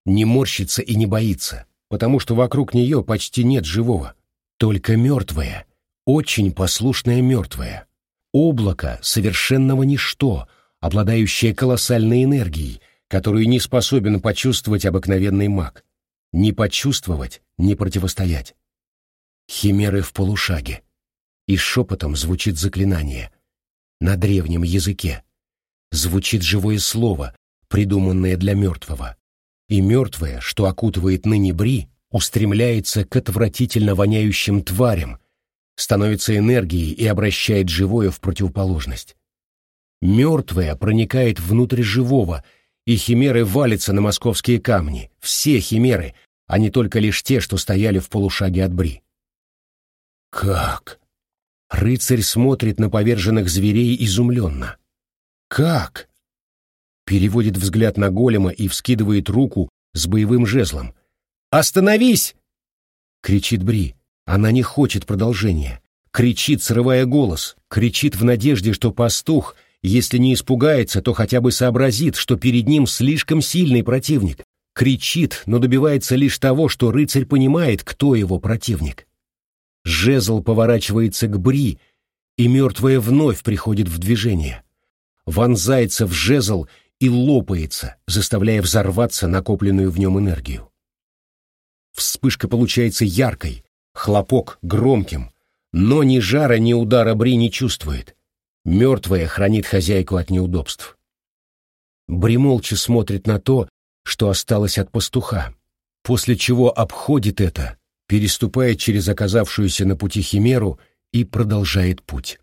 Не морщится и не боится, потому что вокруг нее почти нет живого, только мертвое, очень послушное мертвое. Облако совершенного ничто, обладающее колоссальной энергией, которую не способен почувствовать обыкновенный маг. Не почувствовать, не противостоять. Химеры в полушаге. И шепотом звучит заклинание. На древнем языке звучит живое слово, придуманное для мертвого. И мертвое, что окутывает ныне Бри, устремляется к отвратительно воняющим тварям, становится энергией и обращает живое в противоположность. Мертвое проникает внутрь живого, и химеры валятся на московские камни, все химеры, а не только лишь те, что стояли в полушаге от Бри. «Как?» Рыцарь смотрит на поверженных зверей изумленно. «Как?» Переводит взгляд на голема и вскидывает руку с боевым жезлом. «Остановись!» Кричит Бри. Она не хочет продолжения. Кричит, срывая голос. Кричит в надежде, что пастух, если не испугается, то хотя бы сообразит, что перед ним слишком сильный противник. Кричит, но добивается лишь того, что рыцарь понимает, кто его противник. Жезл поворачивается к Бри, и мертвая вновь приходит в движение вонзается в жезл и лопается, заставляя взорваться накопленную в нем энергию. Вспышка получается яркой, хлопок громким, но ни жара, ни удара Бри не чувствует. Мертвая хранит хозяйку от неудобств. Бри молча смотрит на то, что осталось от пастуха, после чего обходит это, переступает через оказавшуюся на пути химеру и продолжает путь.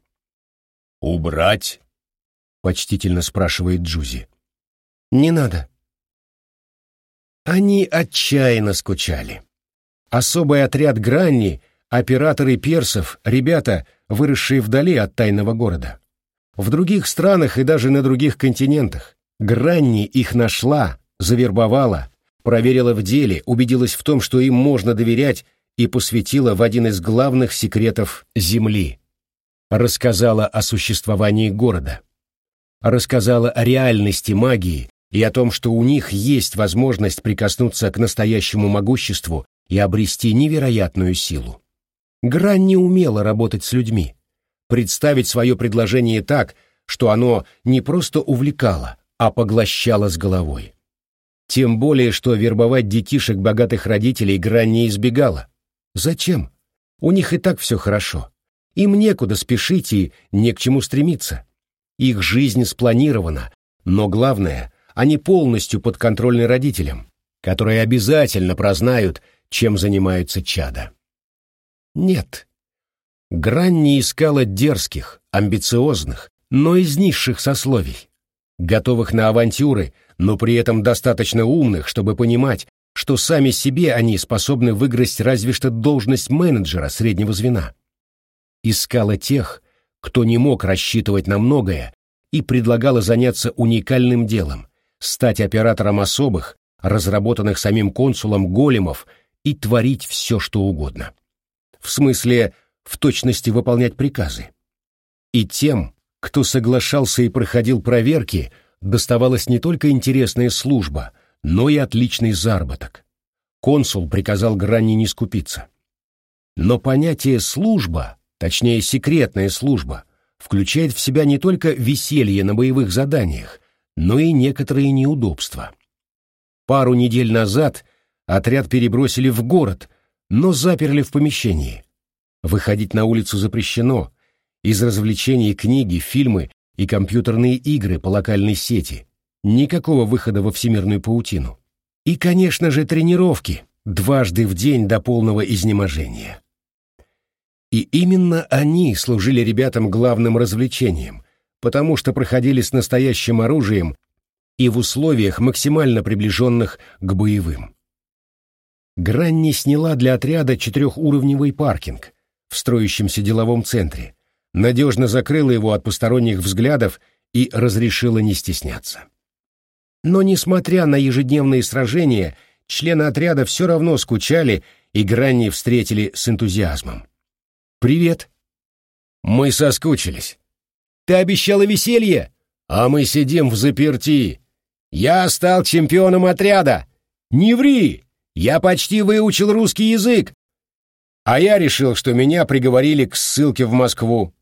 «Убрать почтительно спрашивает Джузи. Не надо. Они отчаянно скучали. Особый отряд Гранни, операторы персов, ребята, выросшие вдали от тайного города. В других странах и даже на других континентах. Гранни их нашла, завербовала, проверила в деле, убедилась в том, что им можно доверять, и посвятила в один из главных секретов Земли. Рассказала о существовании города рассказала о реальности магии и о том, что у них есть возможность прикоснуться к настоящему могуществу и обрести невероятную силу. Грань не умела работать с людьми, представить свое предложение так, что оно не просто увлекало, а поглощало с головой. Тем более, что вербовать детишек богатых родителей Грань не избегала. Зачем? У них и так все хорошо. Им некуда спешить и не к чему стремиться. Их жизнь спланирована, но главное, они полностью подконтрольны родителям, которые обязательно прознают, чем занимаются чада. Нет. Грань не искала дерзких, амбициозных, но из низших сословий, готовых на авантюры, но при этом достаточно умных, чтобы понимать, что сами себе они способны выиграть разве что должность менеджера среднего звена. Искала тех, кто не мог рассчитывать на многое и предлагала заняться уникальным делом — стать оператором особых, разработанных самим консулом големов и творить все, что угодно. В смысле, в точности выполнять приказы. И тем, кто соглашался и проходил проверки, доставалась не только интересная служба, но и отличный заработок. Консул приказал Гранни не скупиться. Но понятие «служба», точнее секретная служба, включает в себя не только веселье на боевых заданиях, но и некоторые неудобства. Пару недель назад отряд перебросили в город, но заперли в помещении. Выходить на улицу запрещено. Из развлечений книги, фильмы и компьютерные игры по локальной сети. Никакого выхода во всемирную паутину. И, конечно же, тренировки, дважды в день до полного изнеможения. И именно они служили ребятам главным развлечением, потому что проходили с настоящим оружием и в условиях, максимально приближенных к боевым. Гранни сняла для отряда четырехуровневый паркинг в строящемся деловом центре, надежно закрыла его от посторонних взглядов и разрешила не стесняться. Но, несмотря на ежедневные сражения, члены отряда все равно скучали и Гранни встретили с энтузиазмом. «Привет!» «Мы соскучились!» «Ты обещала веселье?» «А мы сидим в заперти!» «Я стал чемпионом отряда!» «Не ври! Я почти выучил русский язык!» «А я решил, что меня приговорили к ссылке в Москву!»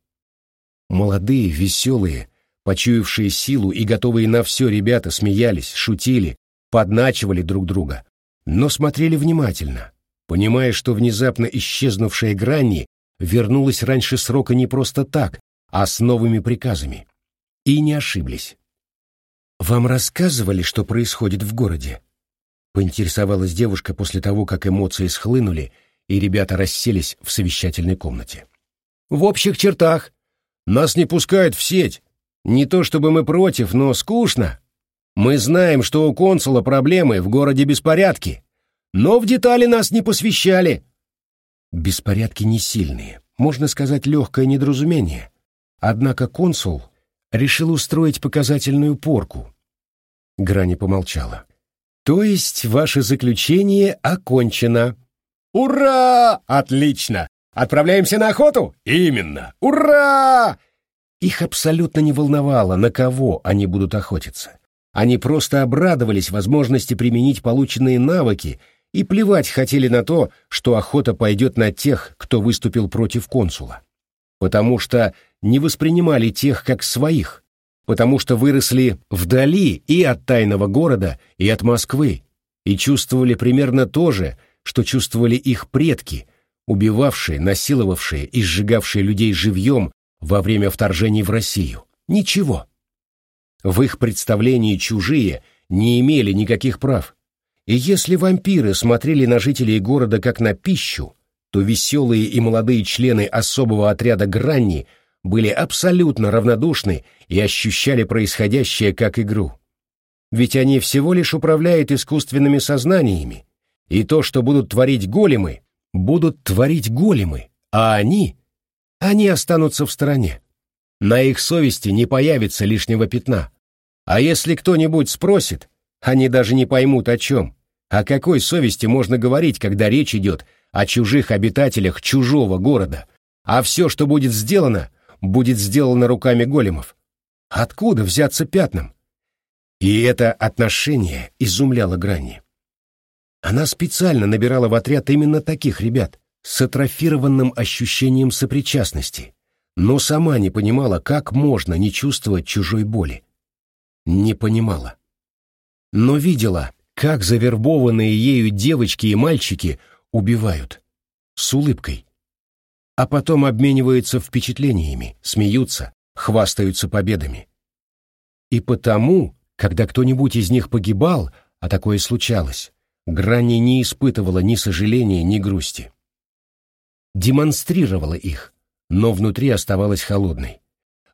Молодые, веселые, почуявшие силу и готовые на все ребята смеялись, шутили, подначивали друг друга, но смотрели внимательно, понимая, что внезапно исчезнувшая Гранни вернулась раньше срока не просто так, а с новыми приказами. И не ошиблись. «Вам рассказывали, что происходит в городе?» Поинтересовалась девушка после того, как эмоции схлынули, и ребята расселись в совещательной комнате. «В общих чертах. Нас не пускают в сеть. Не то чтобы мы против, но скучно. Мы знаем, что у консула проблемы, в городе беспорядки. Но в детали нас не посвящали». Беспорядки не сильные, можно сказать, легкое недоразумение. Однако консул решил устроить показательную порку, Грани помолчала. «То есть ваше заключение окончено?» «Ура! Отлично! Отправляемся на охоту?» «Именно! Ура!» Их абсолютно не волновало, на кого они будут охотиться. Они просто обрадовались возможности применить полученные навыки и плевать хотели на то, что охота пойдет на тех, кто выступил против консула. Потому что не воспринимали тех как своих, потому что выросли вдали и от тайного города, и от Москвы, и чувствовали примерно то же, что чувствовали их предки, убивавшие, насиловавшие и сжигавшие людей живьем во время вторжений в Россию. Ничего. В их представлении чужие не имели никаких прав. И если вампиры смотрели на жителей города как на пищу, то веселые и молодые члены особого отряда Гранни – были абсолютно равнодушны и ощущали происходящее как игру. Ведь они всего лишь управляют искусственными сознаниями, и то, что будут творить големы, будут творить големы, а они, они останутся в стороне. На их совести не появится лишнего пятна. А если кто-нибудь спросит, они даже не поймут о чем. О какой совести можно говорить, когда речь идет о чужих обитателях чужого города, а все, что будет сделано, будет сделано руками големов. Откуда взяться пятнам? И это отношение изумляло Грани. Она специально набирала в отряд именно таких ребят, с атрофированным ощущением сопричастности, но сама не понимала, как можно не чувствовать чужой боли. Не понимала. Но видела, как завербованные ею девочки и мальчики убивают. С улыбкой, а потом обмениваются впечатлениями, смеются, хвастаются победами. И потому, когда кто-нибудь из них погибал, а такое случалось, Грани не испытывала ни сожаления, ни грусти. Демонстрировала их, но внутри оставалась холодной,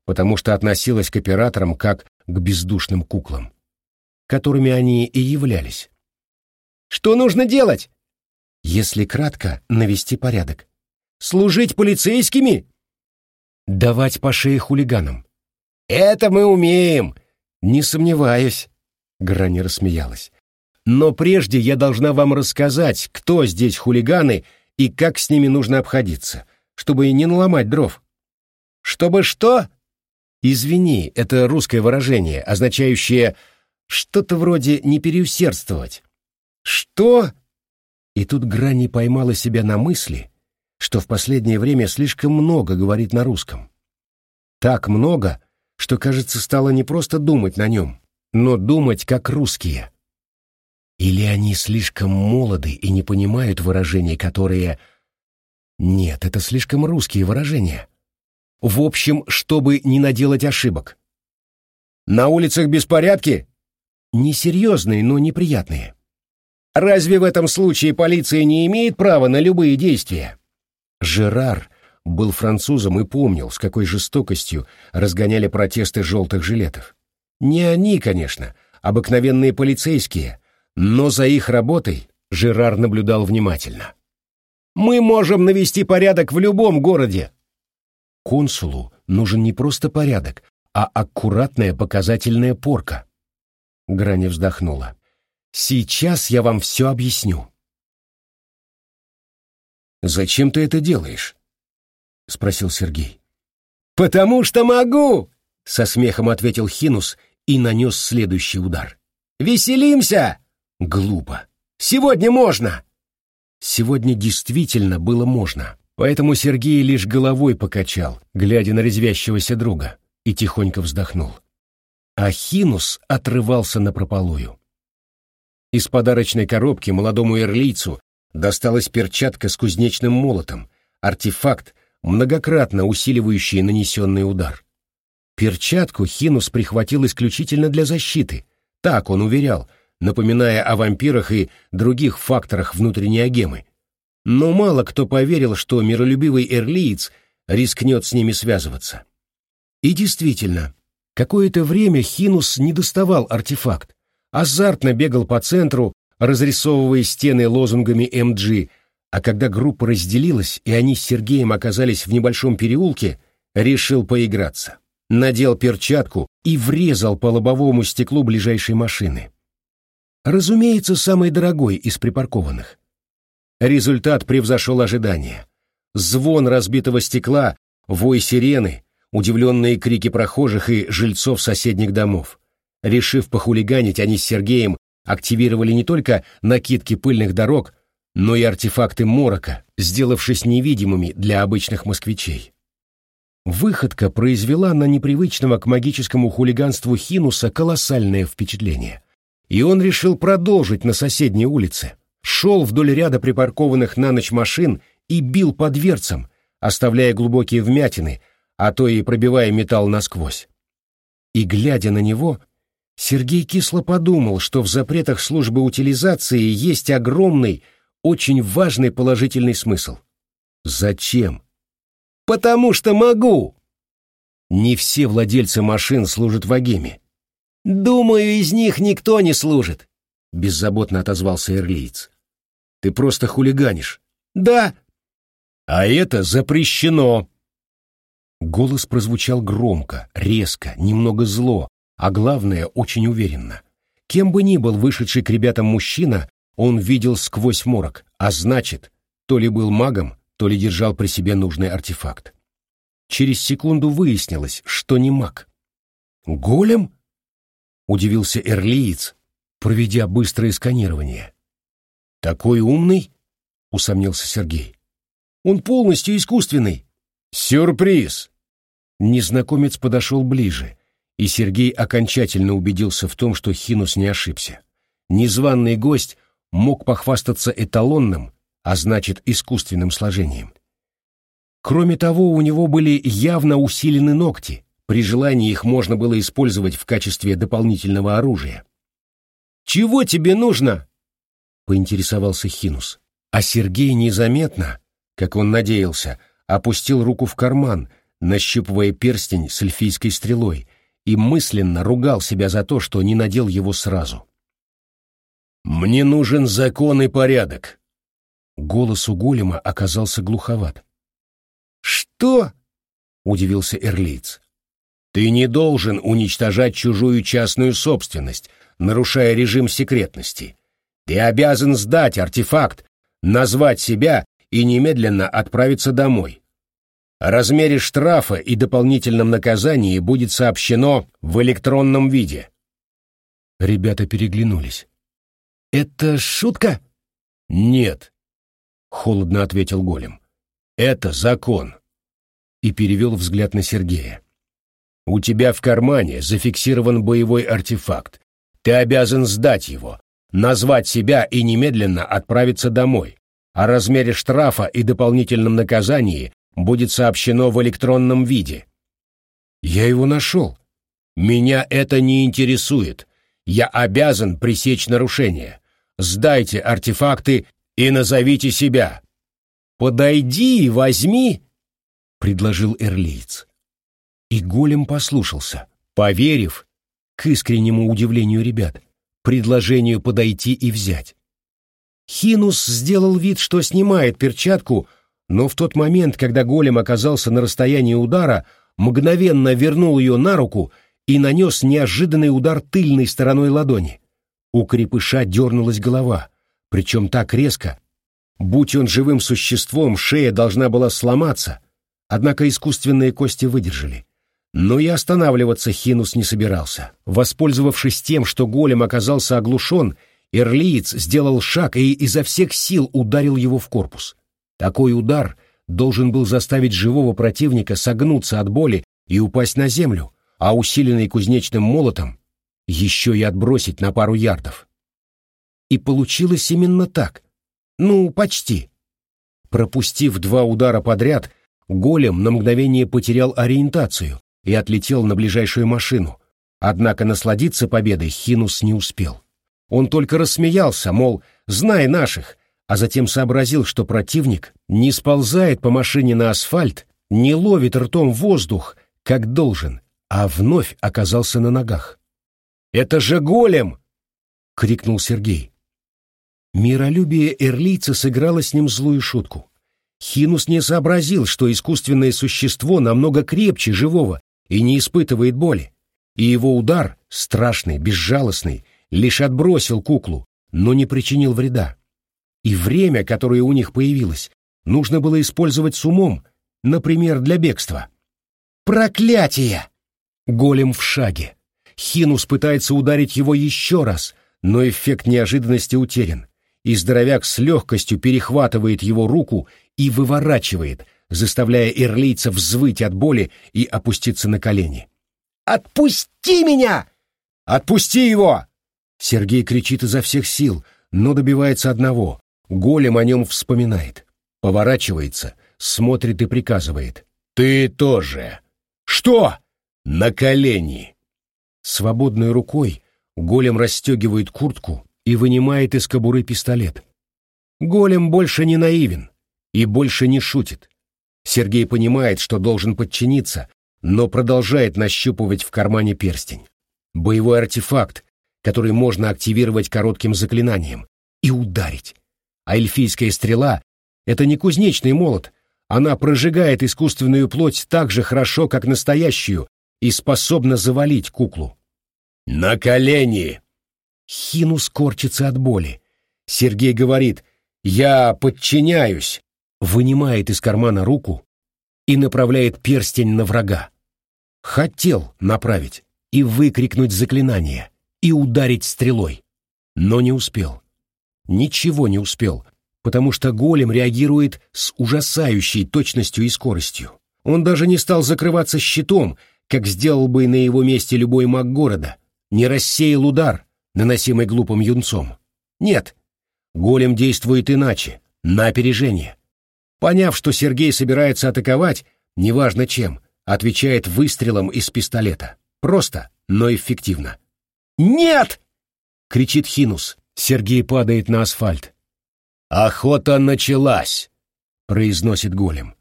потому что относилась к операторам как к бездушным куклам, которыми они и являлись. «Что нужно делать?» Если кратко, навести порядок. Служить полицейскими? Давать по шее хулиганам. Это мы умеем. Не сомневаюсь. Грани рассмеялась. Но прежде я должна вам рассказать, кто здесь хулиганы и как с ними нужно обходиться, чтобы не наломать дров. Чтобы что? Извини, это русское выражение, означающее что-то вроде «не переусердствовать». Что? И тут Грани поймала себя на мысли, что в последнее время слишком много говорит на русском. Так много, что, кажется, стало не просто думать на нем, но думать как русские. Или они слишком молоды и не понимают выражений, которые... Нет, это слишком русские выражения. В общем, чтобы не наделать ошибок. На улицах беспорядки? Несерьезные, но неприятные. Разве в этом случае полиция не имеет права на любые действия? Жерар был французом и помнил, с какой жестокостью разгоняли протесты желтых жилетов. Не они, конечно, обыкновенные полицейские, но за их работой Жерар наблюдал внимательно. «Мы можем навести порядок в любом городе!» Консулу нужен не просто порядок, а аккуратная показательная порка. Грани вздохнула. «Сейчас я вам все объясню». «Зачем ты это делаешь?» — спросил Сергей. «Потому что могу!» — со смехом ответил Хинус и нанес следующий удар. «Веселимся!» «Глупо. Сегодня можно!» Сегодня действительно было можно, поэтому Сергей лишь головой покачал, глядя на резвящегося друга, и тихонько вздохнул. А Хинус отрывался на прополую. Из подарочной коробки молодому эрлийцу досталась перчатка с кузнечным молотом, артефакт, многократно усиливающий нанесенный удар. Перчатку Хинус прихватил исключительно для защиты, так он уверял, напоминая о вампирах и других факторах внутренней агемы. Но мало кто поверил, что миролюбивый эрлиец рискнет с ними связываться. И действительно, какое-то время Хинус не доставал артефакт, азартно бегал по центру, разрисовывая стены лозунгами МГ, а когда группа разделилась, и они с Сергеем оказались в небольшом переулке, решил поиграться. Надел перчатку и врезал по лобовому стеклу ближайшей машины. Разумеется, самый дорогой из припаркованных. Результат превзошел ожидания. Звон разбитого стекла, вой сирены, удивленные крики прохожих и жильцов соседних домов. Решив похулиганить, они с Сергеем активировали не только накидки пыльных дорог, но и артефакты морока, сделавшись невидимыми для обычных москвичей. Выходка произвела на непривычного к магическому хулиганству Хинуса колоссальное впечатление. И он решил продолжить на соседней улице. Шел вдоль ряда припаркованных на ночь машин и бил по дверцам, оставляя глубокие вмятины, а то и пробивая металл насквозь. И, глядя на него, Сергей кисло подумал, что в запретах службы утилизации есть огромный, очень важный положительный смысл. Зачем? Потому что могу. Не все владельцы машин служат в Агеме. Думаю, из них никто не служит, беззаботно отозвался Эрлиец. Ты просто хулиганишь. Да. А это запрещено. Голос прозвучал громко, резко, немного зло, а главное, очень уверенно. Кем бы ни был вышедший к ребятам мужчина, он видел сквозь морок, а значит, то ли был магом, то ли держал при себе нужный артефакт. Через секунду выяснилось, что не маг. «Голем?» — удивился Эрлиец, проведя быстрое сканирование. «Такой умный?» — усомнился Сергей. «Он полностью искусственный». «Сюрприз!» Незнакомец подошел ближе, и Сергей окончательно убедился в том, что Хинус не ошибся. Незваный гость мог похвастаться эталонным, а значит искусственным сложением. Кроме того, у него были явно усилены ногти, при желании их можно было использовать в качестве дополнительного оружия. «Чего тебе нужно?» — поинтересовался Хинус. А Сергей незаметно, как он надеялся, опустил руку в карман, нащупывая перстень с эльфийской стрелой — и мысленно ругал себя за то, что не надел его сразу. «Мне нужен закон и порядок». Голос у голема оказался глуховат. «Что?» — удивился Эрлиц. «Ты не должен уничтожать чужую частную собственность, нарушая режим секретности. Ты обязан сдать артефакт, назвать себя и немедленно отправиться домой. О размере штрафа и дополнительном наказании будет сообщено в электронном виде. Ребята переглянулись. «Это шутка?» «Нет», — холодно ответил Голем. «Это закон». И перевел взгляд на Сергея. «У тебя в кармане зафиксирован боевой артефакт. Ты обязан сдать его, назвать себя и немедленно отправиться домой. О размере штрафа и дополнительном наказании будет сообщено в электронном виде. Я его нашел. Меня это не интересует. Я обязан пресечь нарушение. Сдайте артефакты и назовите себя. Подойди и возьми, предложил Эрлиец. И голем послушался, поверив, к искреннему удивлению ребят, предложению подойти и взять. Хинус сделал вид, что снимает перчатку, но в тот момент, когда голем оказался на расстоянии удара, мгновенно вернул ее на руку и нанес неожиданный удар тыльной стороной ладони. У крепыша дернулась голова, причем так резко. Будь он живым существом, шея должна была сломаться, однако искусственные кости выдержали. Но и останавливаться Хинус не собирался. Воспользовавшись тем, что голем оказался оглушен, Эрлиец сделал шаг и изо всех сил ударил его в корпус. Такой удар должен был заставить живого противника согнуться от боли и упасть на землю, а усиленный кузнечным молотом еще и отбросить на пару ярдов. И получилось именно так. Ну, почти. Пропустив два удара подряд, голем на мгновение потерял ориентацию и отлетел на ближайшую машину. Однако насладиться победой Хинус не успел. Он только рассмеялся, мол, знай наших, а затем сообразил, что противник не сползает по машине на асфальт, не ловит ртом воздух, как должен, а вновь оказался на ногах. «Это же голем!» — крикнул Сергей. Миролюбие эрлийца сыграло с ним злую шутку. Хинус не сообразил, что искусственное существо намного крепче живого и не испытывает боли, и его удар, страшный, безжалостный, лишь отбросил куклу, но не причинил вреда. И время, которое у них появилось, нужно было использовать с умом, например, для бегства. «Проклятие!» Голем в шаге. Хинус пытается ударить его еще раз, но эффект неожиданности утерян, и здоровяк с легкостью перехватывает его руку и выворачивает, заставляя ирлийца взвыть от боли и опуститься на колени. «Отпусти меня!» «Отпусти его!» Сергей кричит изо всех сил, но добивается одного Голем о нем вспоминает, поворачивается, смотрит и приказывает. «Ты тоже!» «Что?» «На колени!» Свободной рукой голем расстегивает куртку и вынимает из кобуры пистолет. Голем больше не наивен и больше не шутит. Сергей понимает, что должен подчиниться, но продолжает нащупывать в кармане перстень. Боевой артефакт, который можно активировать коротким заклинанием, и ударить. А эльфийская стрела — это не кузнечный молот. Она прожигает искусственную плоть так же хорошо, как настоящую, и способна завалить куклу. «На колени!» Хинус корчится от боли. Сергей говорит «Я подчиняюсь», вынимает из кармана руку и направляет перстень на врага. Хотел направить и выкрикнуть заклинание, и ударить стрелой, но не успел ничего не успел, потому что голем реагирует с ужасающей точностью и скоростью. Он даже не стал закрываться щитом, как сделал бы на его месте любой маг города, не рассеял удар, наносимый глупым юнцом. Нет, голем действует иначе, на опережение. Поняв, что Сергей собирается атаковать, неважно чем, отвечает выстрелом из пистолета. Просто, но эффективно. «Нет!» — кричит Хинус, Сергей падает на асфальт. «Охота началась!» — произносит голем.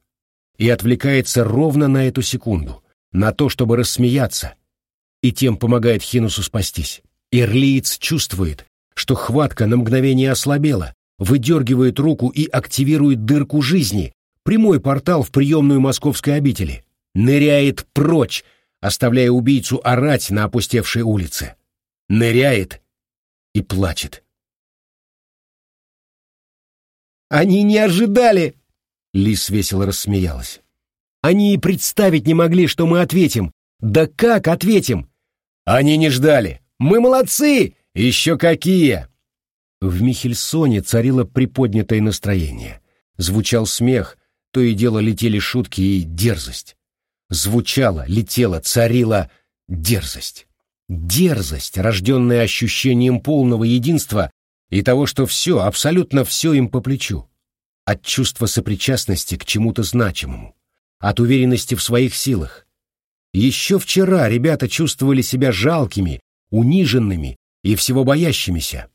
И отвлекается ровно на эту секунду, на то, чтобы рассмеяться, и тем помогает Хинусу спастись. Ирлиец чувствует, что хватка на мгновение ослабела, выдергивает руку и активирует дырку жизни, прямой портал в приемную московской обители. Ныряет прочь, оставляя убийцу орать на опустевшей улице. Ныряет и плачет. Они не ожидали!» Лис весело рассмеялась. Они и представить не могли, что мы ответим. Да как ответим? Они не ждали. Мы молодцы! Еще какие! В Михельсоне царило приподнятое настроение. Звучал смех, то и дело летели шутки и дерзость. Звучала, летела, царила дерзость. Дерзость, рожденная ощущением полного единства и того, что все, абсолютно все им по плечу. От чувства сопричастности к чему-то значимому. От уверенности в своих силах. Еще вчера ребята чувствовали себя жалкими, униженными и всего боящимися.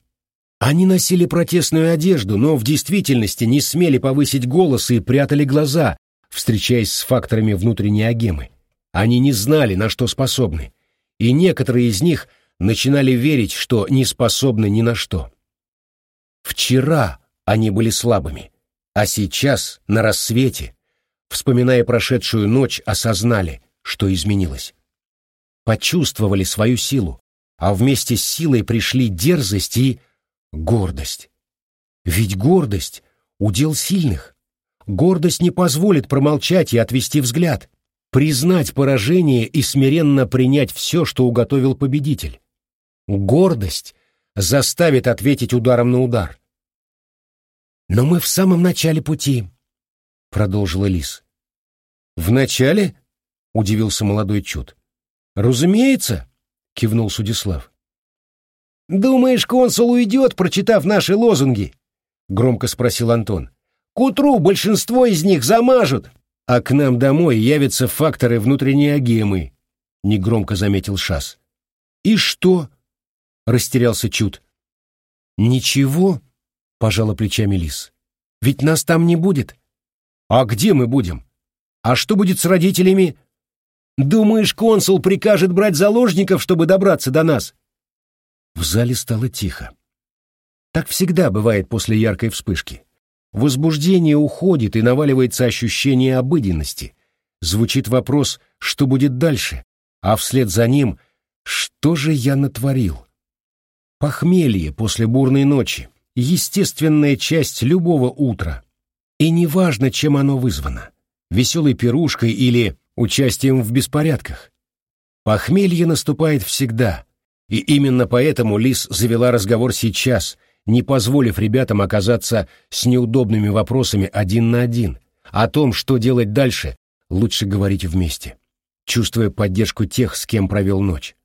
Они носили протестную одежду, но в действительности не смели повысить голос и прятали глаза, встречаясь с факторами внутренней агемы. Они не знали, на что способны, и некоторые из них начинали верить, что не способны ни на что. Вчера они были слабыми, а сейчас, на рассвете, вспоминая прошедшую ночь, осознали, что изменилось. Почувствовали свою силу, а вместе с силой пришли дерзость и гордость. Ведь гордость — удел сильных. Гордость не позволит промолчать и отвести взгляд, признать поражение и смиренно принять все, что уготовил победитель. Гордость заставит ответить ударом на удар. «Но мы в самом начале пути», — продолжила Лис. «В начале?» — удивился молодой Чуд. «Разумеется», — кивнул Судислав. «Думаешь, консул уйдет, прочитав наши лозунги?» — громко спросил Антон. «К утру большинство из них замажут, а к нам домой явятся факторы внутренней агемы», — негромко заметил Шас. «И что?» — растерялся Чуд. «Ничего», — пожала плечами Лис. «Ведь нас там не будет». «А где мы будем? А что будет с родителями?» «Думаешь, консул прикажет брать заложников, чтобы добраться до нас?» В зале стало тихо. Так всегда бывает после яркой вспышки. Возбуждение уходит, и наваливается ощущение обыденности. Звучит вопрос, что будет дальше, а вслед за ним «Что же я натворил?» Похмелье после бурной ночи — естественная часть любого утра. И неважно, чем оно вызвано — веселой пирушкой или участием в беспорядках. Похмелье наступает всегда — и именно поэтому Лис завела разговор сейчас, не позволив ребятам оказаться с неудобными вопросами один на один. О том, что делать дальше, лучше говорить вместе, чувствуя поддержку тех, с кем провел ночь.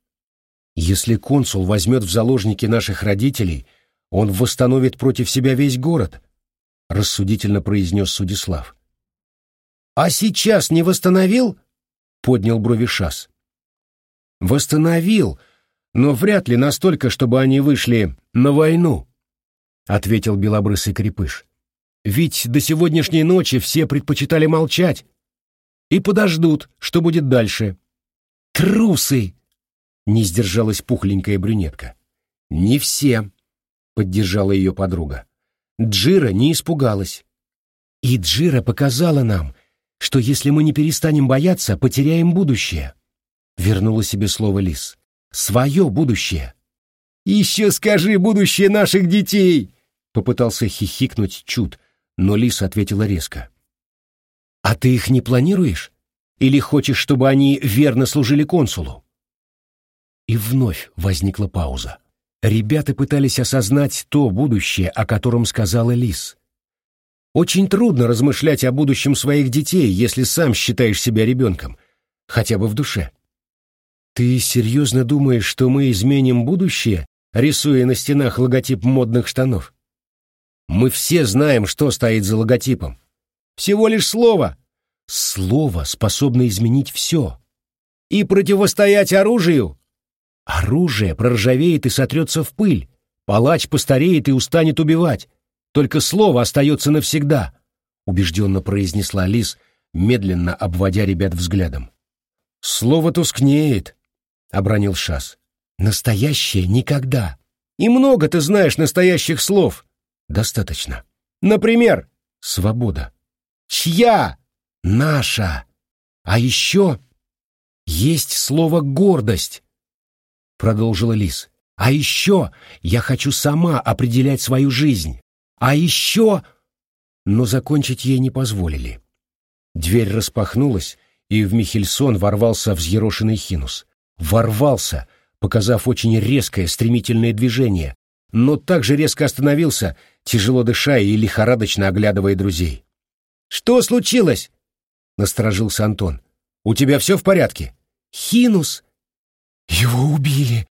Если консул возьмет в заложники наших родителей, он восстановит против себя весь город, — рассудительно произнес Судислав. — А сейчас не восстановил? — поднял брови Шас. — Восстановил, но вряд ли настолько, чтобы они вышли на войну, — ответил белобрысый крепыш. Ведь до сегодняшней ночи все предпочитали молчать и подождут, что будет дальше. Трусы! Не сдержалась пухленькая брюнетка. Не все, поддержала ее подруга. Джира не испугалась. И Джира показала нам, что если мы не перестанем бояться, потеряем будущее. Вернула себе слово Лис свое будущее. «Еще скажи будущее наших детей!» — попытался хихикнуть Чуд, но Лис ответила резко. «А ты их не планируешь? Или хочешь, чтобы они верно служили консулу?» И вновь возникла пауза. Ребята пытались осознать то будущее, о котором сказала Лис. Очень трудно размышлять о будущем своих детей, если сам считаешь себя ребенком, хотя бы в душе. «Ты серьезно думаешь, что мы изменим будущее, рисуя на стенах логотип модных штанов? Мы все знаем, что стоит за логотипом. Всего лишь слово. Слово способно изменить все. И противостоять оружию. Оружие проржавеет и сотрется в пыль. Палач постареет и устанет убивать. Только слово остается навсегда», — убежденно произнесла Лис, медленно обводя ребят взглядом. «Слово тускнеет, — обронил Шас. «Настоящее никогда. И много ты знаешь настоящих слов». «Достаточно. Например, свобода». «Чья?» «Наша. А еще есть слово «гордость», — продолжила Лис. «А еще я хочу сама определять свою жизнь. А еще...» Но закончить ей не позволили. Дверь распахнулась, и в Михельсон ворвался взъерошенный Хинус. Ворвался, показав очень резкое, стремительное движение, но также резко остановился, тяжело дыша и лихорадочно оглядывая друзей. «Что случилось?» — насторожился Антон. «У тебя все в порядке?» «Хинус!» «Его убили!»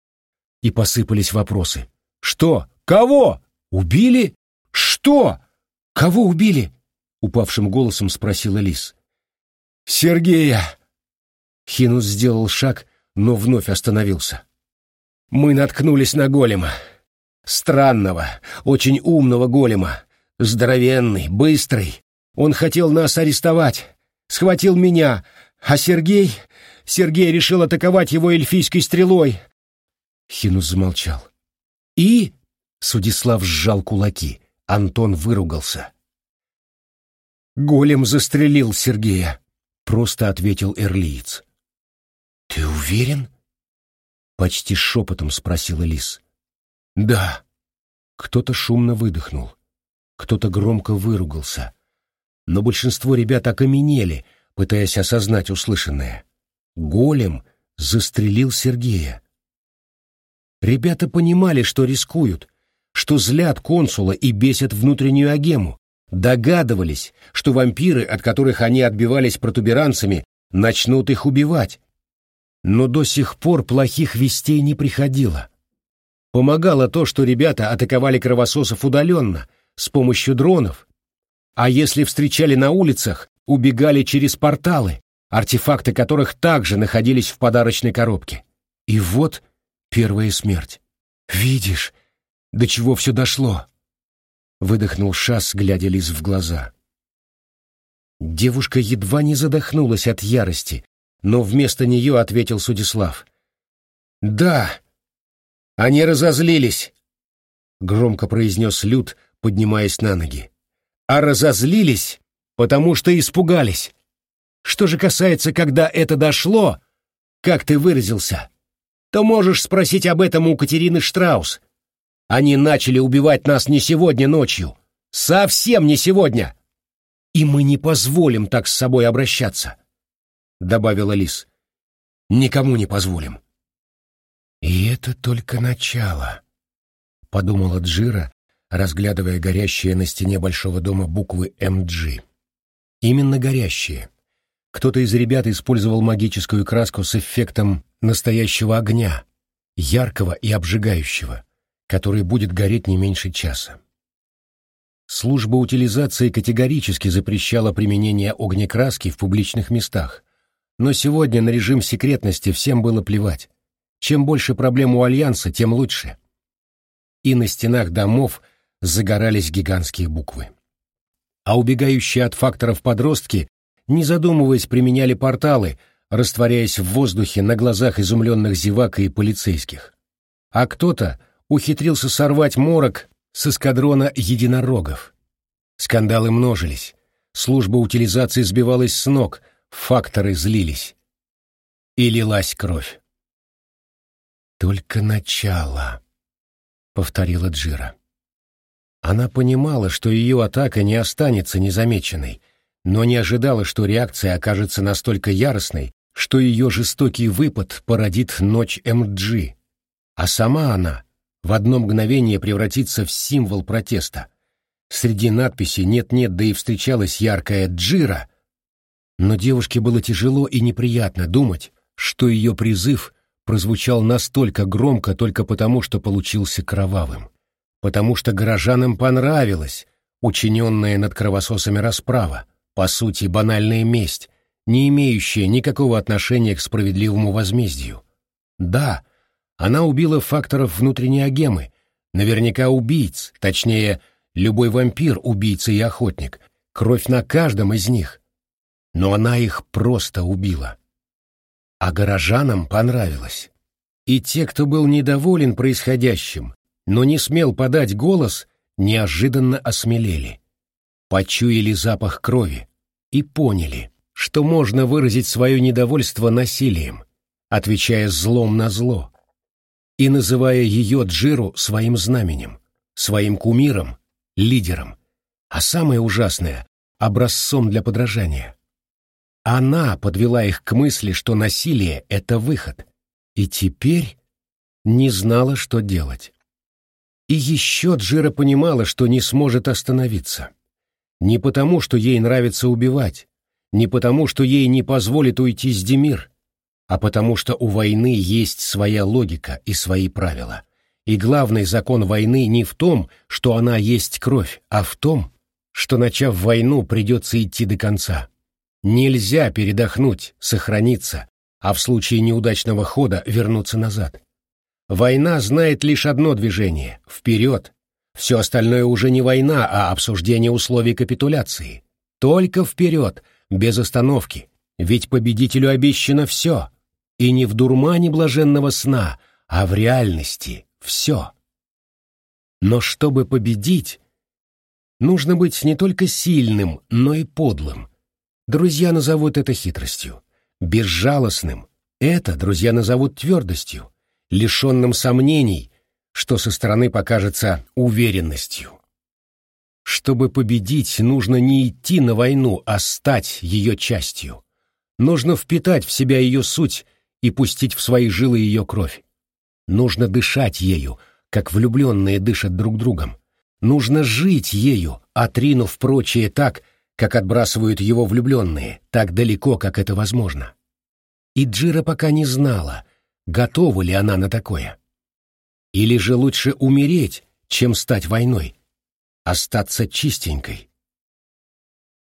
И посыпались вопросы. «Что? Кого? Убили? Что? Кого убили?» Упавшим голосом спросила Лис. «Сергея!» Хинус сделал шаг, но вновь остановился. «Мы наткнулись на голема. Странного, очень умного голема. Здоровенный, быстрый. Он хотел нас арестовать. Схватил меня. А Сергей... Сергей решил атаковать его эльфийской стрелой». Хинус замолчал. «И...» — Судислав сжал кулаки. Антон выругался. «Голем застрелил Сергея», — просто ответил эрлиец. «Ты уверен?» — почти шепотом спросила Лис. «Да». Кто-то шумно выдохнул, кто-то громко выругался. Но большинство ребят окаменели, пытаясь осознать услышанное. Голем застрелил Сергея. Ребята понимали, что рискуют, что злят консула и бесят внутреннюю агему, догадывались, что вампиры, от которых они отбивались протуберанцами, начнут их убивать. Но до сих пор плохих вестей не приходило. Помогало то, что ребята атаковали кровососов удаленно, с помощью дронов, а если встречали на улицах, убегали через порталы, артефакты которых также находились в подарочной коробке. И вот первая смерть. «Видишь, до чего все дошло?» — выдохнул Шас, глядя Лиз в глаза. Девушка едва не задохнулась от ярости, но вместо нее ответил Судислав. «Да, они разозлились», — громко произнес Люд, поднимаясь на ноги. «А разозлились, потому что испугались. Что же касается, когда это дошло, как ты выразился, то можешь спросить об этом у Катерины Штраус. Они начали убивать нас не сегодня ночью, совсем не сегодня. И мы не позволим так с собой обращаться», — добавила Лис. «Никому не позволим». «И это только начало», — подумала Джира, разглядывая горящие на стене большого дома буквы «МГ». Именно горящие. Кто-то из ребят использовал магическую краску с эффектом настоящего огня, яркого и обжигающего, который будет гореть не меньше часа. Служба утилизации категорически запрещала применение огнекраски в публичных местах, но сегодня на режим секретности всем было плевать. Чем больше проблем у Альянса, тем лучше. И на стенах домов загорались гигантские буквы. А убегающие от факторов подростки, не задумываясь, применяли порталы, растворяясь в воздухе на глазах изумленных зевак и полицейских. А кто-то ухитрился сорвать морок с эскадрона единорогов. Скандалы множились, служба утилизации сбивалась с ног, факторы злились. И лилась кровь. «Только начало», — повторила Джира. Она понимала, что ее атака не останется незамеченной, но не ожидала, что реакция окажется настолько яростной, что ее жестокий выпад породит ночь МГ, а сама она в одно мгновение превратится в символ протеста. Среди надписей «нет-нет», да и встречалась яркая «Джира», но девушке было тяжело и неприятно думать, что ее призыв прозвучал настолько громко только потому, что получился кровавым. Потому что горожанам понравилось учиненная над кровососами расправа, по сути банальная месть, не имеющая никакого отношения к справедливому возмездию. Да, она убила факторов внутренней агемы, наверняка убийц, точнее, любой вампир, убийца и охотник, кровь на каждом из них. Но она их просто убила а горожанам понравилось. И те, кто был недоволен происходящим, но не смел подать голос, неожиданно осмелели. Почуяли запах крови и поняли, что можно выразить свое недовольство насилием, отвечая злом на зло, и называя ее Джиру своим знаменем, своим кумиром, лидером, а самое ужасное — образцом для подражания. Она подвела их к мысли, что насилие — это выход. И теперь не знала, что делать. И еще Джира понимала, что не сможет остановиться. Не потому, что ей нравится убивать, не потому, что ей не позволит уйти с Демир, а потому что у войны есть своя логика и свои правила. И главный закон войны не в том, что она есть кровь, а в том, что, начав войну, придется идти до конца. Нельзя передохнуть, сохраниться, а в случае неудачного хода вернуться назад. Война знает лишь одно движение — вперед. Все остальное уже не война, а обсуждение условий капитуляции. Только вперед, без остановки, ведь победителю обещано все. И не в дурмане блаженного сна, а в реальности все. Но чтобы победить, нужно быть не только сильным, но и подлым — Друзья назовут это хитростью. Безжалостным — это друзья назовут твердостью, лишенным сомнений, что со стороны покажется уверенностью. Чтобы победить, нужно не идти на войну, а стать ее частью. Нужно впитать в себя ее суть и пустить в свои жилы ее кровь. Нужно дышать ею, как влюбленные дышат друг другом. Нужно жить ею, отринув прочее так, как отбрасывают его влюбленные, так далеко, как это возможно. И Джира пока не знала, готова ли она на такое. Или же лучше умереть, чем стать войной, остаться чистенькой.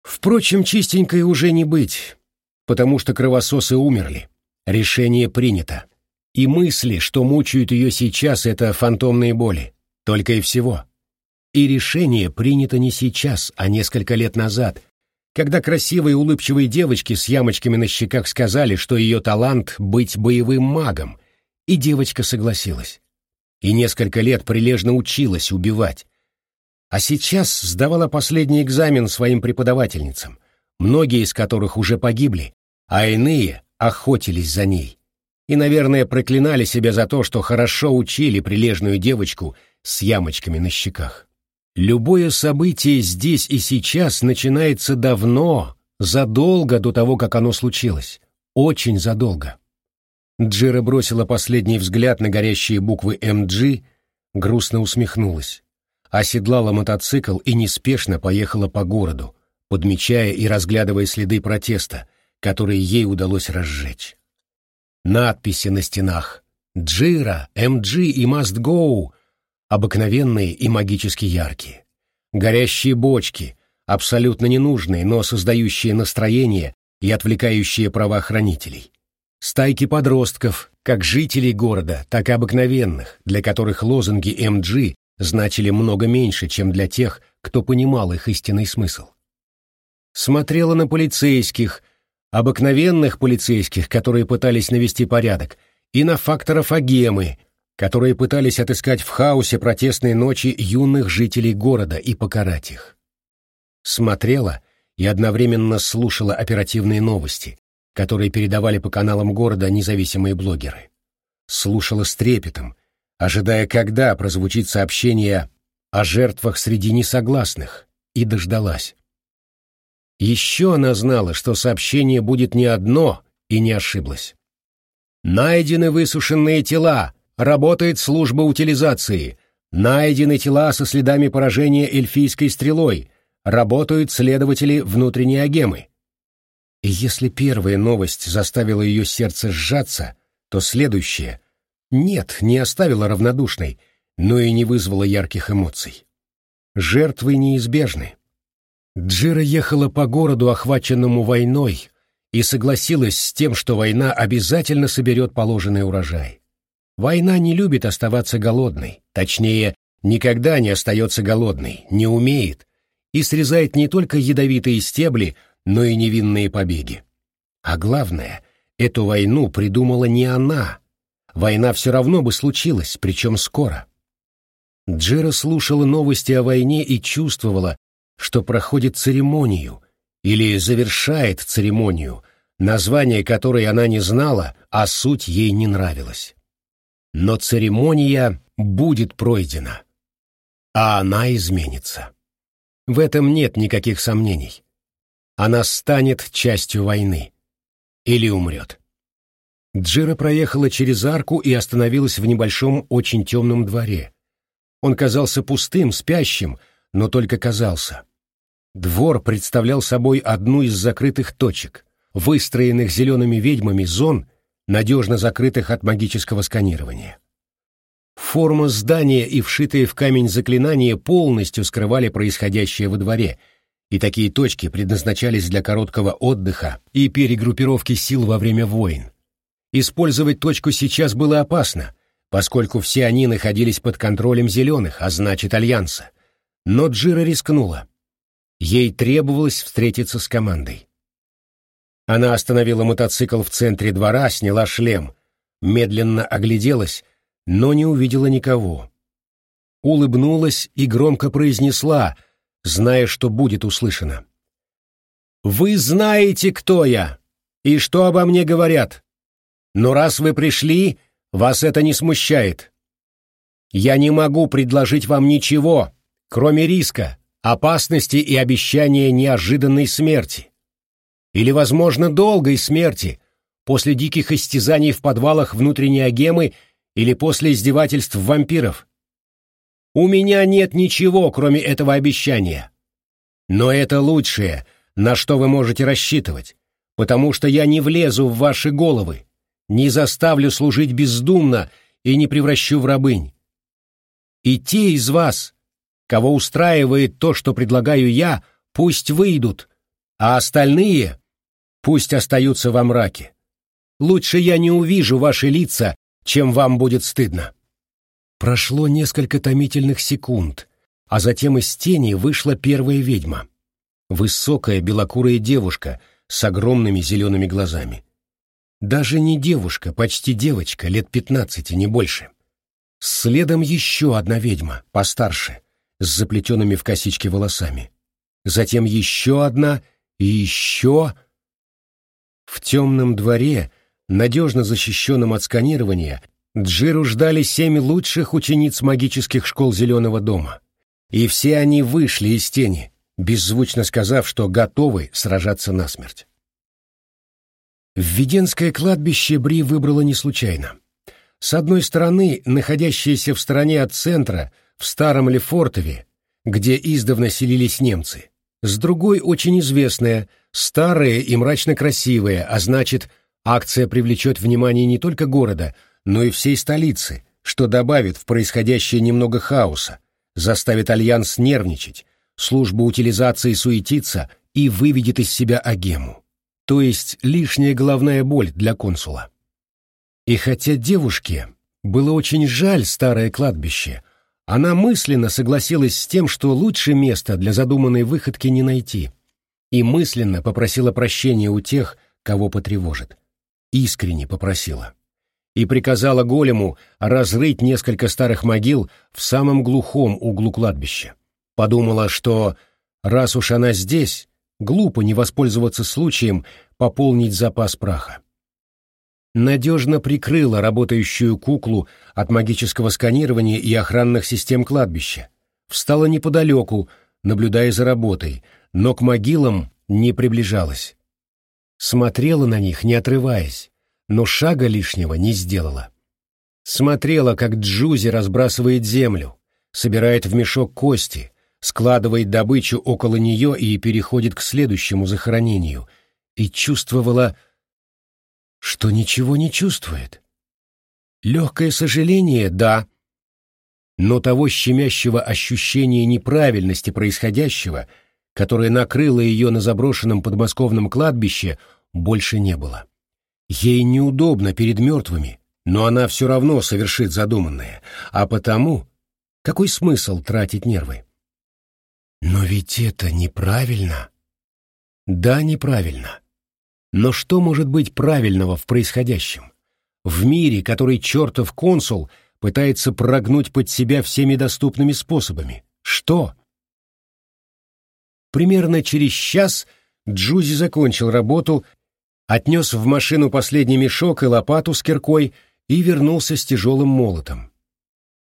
Впрочем, чистенькой уже не быть, потому что кровососы умерли, решение принято. И мысли, что мучают ее сейчас, это фантомные боли, только и всего. И решение принято не сейчас, а несколько лет назад, когда красивые улыбчивые девочки с ямочками на щеках сказали, что ее талант — быть боевым магом, и девочка согласилась. И несколько лет прилежно училась убивать. А сейчас сдавала последний экзамен своим преподавательницам, многие из которых уже погибли, а иные охотились за ней. И, наверное, проклинали себя за то, что хорошо учили прилежную девочку с ямочками на щеках. Любое событие здесь и сейчас начинается давно, задолго до того, как оно случилось. Очень задолго. Джира бросила последний взгляд на горящие буквы «МГ», грустно усмехнулась. Оседлала мотоцикл и неспешно поехала по городу, подмечая и разглядывая следы протеста, которые ей удалось разжечь. Надписи на стенах «Джира», «МГ» и «Must Go» обыкновенные и магически яркие. Горящие бочки, абсолютно ненужные, но создающие настроение и отвлекающие правоохранителей. Стайки подростков, как жителей города, так и обыкновенных, для которых лозунги МГ значили много меньше, чем для тех, кто понимал их истинный смысл. Смотрела на полицейских, обыкновенных полицейских, которые пытались навести порядок, и на факторов агемы, которые пытались отыскать в хаосе протестной ночи юных жителей города и покарать их. Смотрела и одновременно слушала оперативные новости, которые передавали по каналам города независимые блогеры. Слушала с трепетом, ожидая, когда прозвучит сообщение о жертвах среди несогласных, и дождалась. Еще она знала, что сообщение будет не одно, и не ошиблась. «Найдены высушенные тела!» Работает служба утилизации. Найдены тела со следами поражения эльфийской стрелой. Работают следователи внутренней агемы. И если первая новость заставила ее сердце сжаться, то следующая нет, не оставила равнодушной, но и не вызвала ярких эмоций. Жертвы неизбежны. Джира ехала по городу, охваченному войной, и согласилась с тем, что война обязательно соберет положенный урожай. Война не любит оставаться голодной, точнее, никогда не остается голодной, не умеет, и срезает не только ядовитые стебли, но и невинные побеги. А главное, эту войну придумала не она. Война все равно бы случилась, причем скоро. Джера слушала новости о войне и чувствовала, что проходит церемонию или завершает церемонию, название которой она не знала, а суть ей не нравилась. Но церемония будет пройдена, а она изменится. В этом нет никаких сомнений. Она станет частью войны. Или умрет. Джира проехала через арку и остановилась в небольшом, очень темном дворе. Он казался пустым, спящим, но только казался. Двор представлял собой одну из закрытых точек, выстроенных зелеными ведьмами зон, надежно закрытых от магического сканирования. Форма здания и вшитые в камень заклинания полностью скрывали происходящее во дворе, и такие точки предназначались для короткого отдыха и перегруппировки сил во время войн. Использовать точку сейчас было опасно, поскольку все они находились под контролем зеленых, а значит Альянса. Но Джира рискнула. Ей требовалось встретиться с командой. Она остановила мотоцикл в центре двора, сняла шлем, медленно огляделась, но не увидела никого. Улыбнулась и громко произнесла, зная, что будет услышано. «Вы знаете, кто я и что обо мне говорят. Но раз вы пришли, вас это не смущает. Я не могу предложить вам ничего, кроме риска, опасности и обещания неожиданной смерти. Или, возможно, долгой смерти, после диких истязаний в подвалах внутренней агемы или после издевательств вампиров. У меня нет ничего, кроме этого обещания. Но это лучшее, на что вы можете рассчитывать, потому что я не влезу в ваши головы, не заставлю служить бездумно и не превращу в рабынь. И те из вас, кого устраивает то, что предлагаю я, пусть выйдут, а остальные пусть остаются во мраке. Лучше я не увижу ваши лица, чем вам будет стыдно. Прошло несколько томительных секунд, а затем из тени вышла первая ведьма. Высокая белокурая девушка с огромными зелеными глазами. Даже не девушка, почти девочка, лет пятнадцати, не больше. Следом еще одна ведьма, постарше, с заплетенными в косички волосами. Затем еще одна и еще... В темном дворе, надежно защищенном от сканирования, Джиру ждали семь лучших учениц магических школ Зеленого дома. И все они вышли из тени, беззвучно сказав, что готовы сражаться насмерть. Введенское кладбище Бри выбрала не случайно. С одной стороны, находящееся в стороне от центра, в Старом Лефортове, где издавна селились немцы. С другой очень известная, старая и мрачно красивая, а значит, акция привлечет внимание не только города, но и всей столицы, что добавит в происходящее немного хаоса, заставит Альянс нервничать, службу утилизации суетиться и выведет из себя агему. То есть лишняя головная боль для консула. И хотя девушке было очень жаль старое кладбище, она мысленно согласилась с тем, что лучше места для задуманной выходки не найти, и мысленно попросила прощения у тех, кого потревожит. Искренне попросила. И приказала голему разрыть несколько старых могил в самом глухом углу кладбища. Подумала, что раз уж она здесь, глупо не воспользоваться случаем пополнить запас праха надежно прикрыла работающую куклу от магического сканирования и охранных систем кладбища, встала неподалеку, наблюдая за работой, но к могилам не приближалась. Смотрела на них, не отрываясь, но шага лишнего не сделала. Смотрела, как Джузи разбрасывает землю, собирает в мешок кости, складывает добычу около нее и переходит к следующему захоронению, и чувствовала, что ничего не чувствует. Легкое сожаление — да, но того щемящего ощущения неправильности происходящего, которое накрыло ее на заброшенном подмосковном кладбище, больше не было. Ей неудобно перед мертвыми, но она все равно совершит задуманное, а потому какой смысл тратить нервы? Но ведь это неправильно. Да, неправильно. Но что может быть правильного в происходящем? В мире, который чертов консул пытается прогнуть под себя всеми доступными способами. Что? Примерно через час Джузи закончил работу, отнес в машину последний мешок и лопату с киркой и вернулся с тяжелым молотом.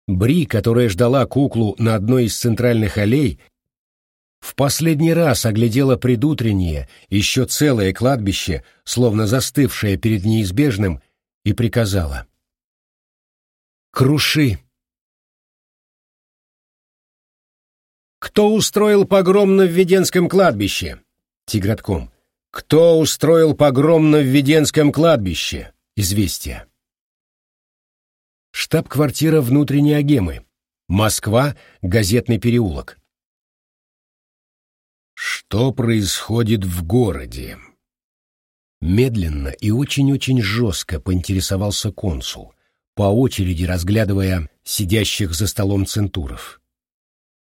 Бри, которая ждала куклу на одной из центральных аллей, в последний раз оглядела предутреннее, еще целое кладбище, словно застывшее перед неизбежным, и приказала. «Круши!» «Кто устроил погром на Введенском кладбище?» Тигратком. «Кто устроил погром на Введенском кладбище?» Известие. Штаб-квартира внутренней агемы. Москва, газетный переулок. Что происходит в городе? Медленно и очень-очень жестко поинтересовался консул, по очереди разглядывая сидящих за столом центуров.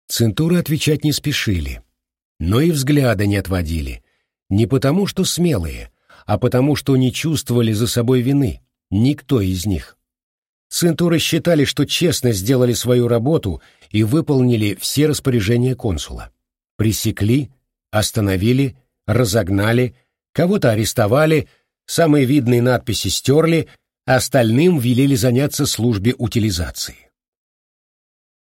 Центуры отвечать не спешили, но и взгляда не отводили, не потому что смелые, а потому что не чувствовали за собой вины, никто из них. Центуры считали, что честно сделали свою работу и выполнили все распоряжения консула. Пресекли, остановили, разогнали, кого-то арестовали, самые видные надписи стерли, остальным велели заняться службе утилизации.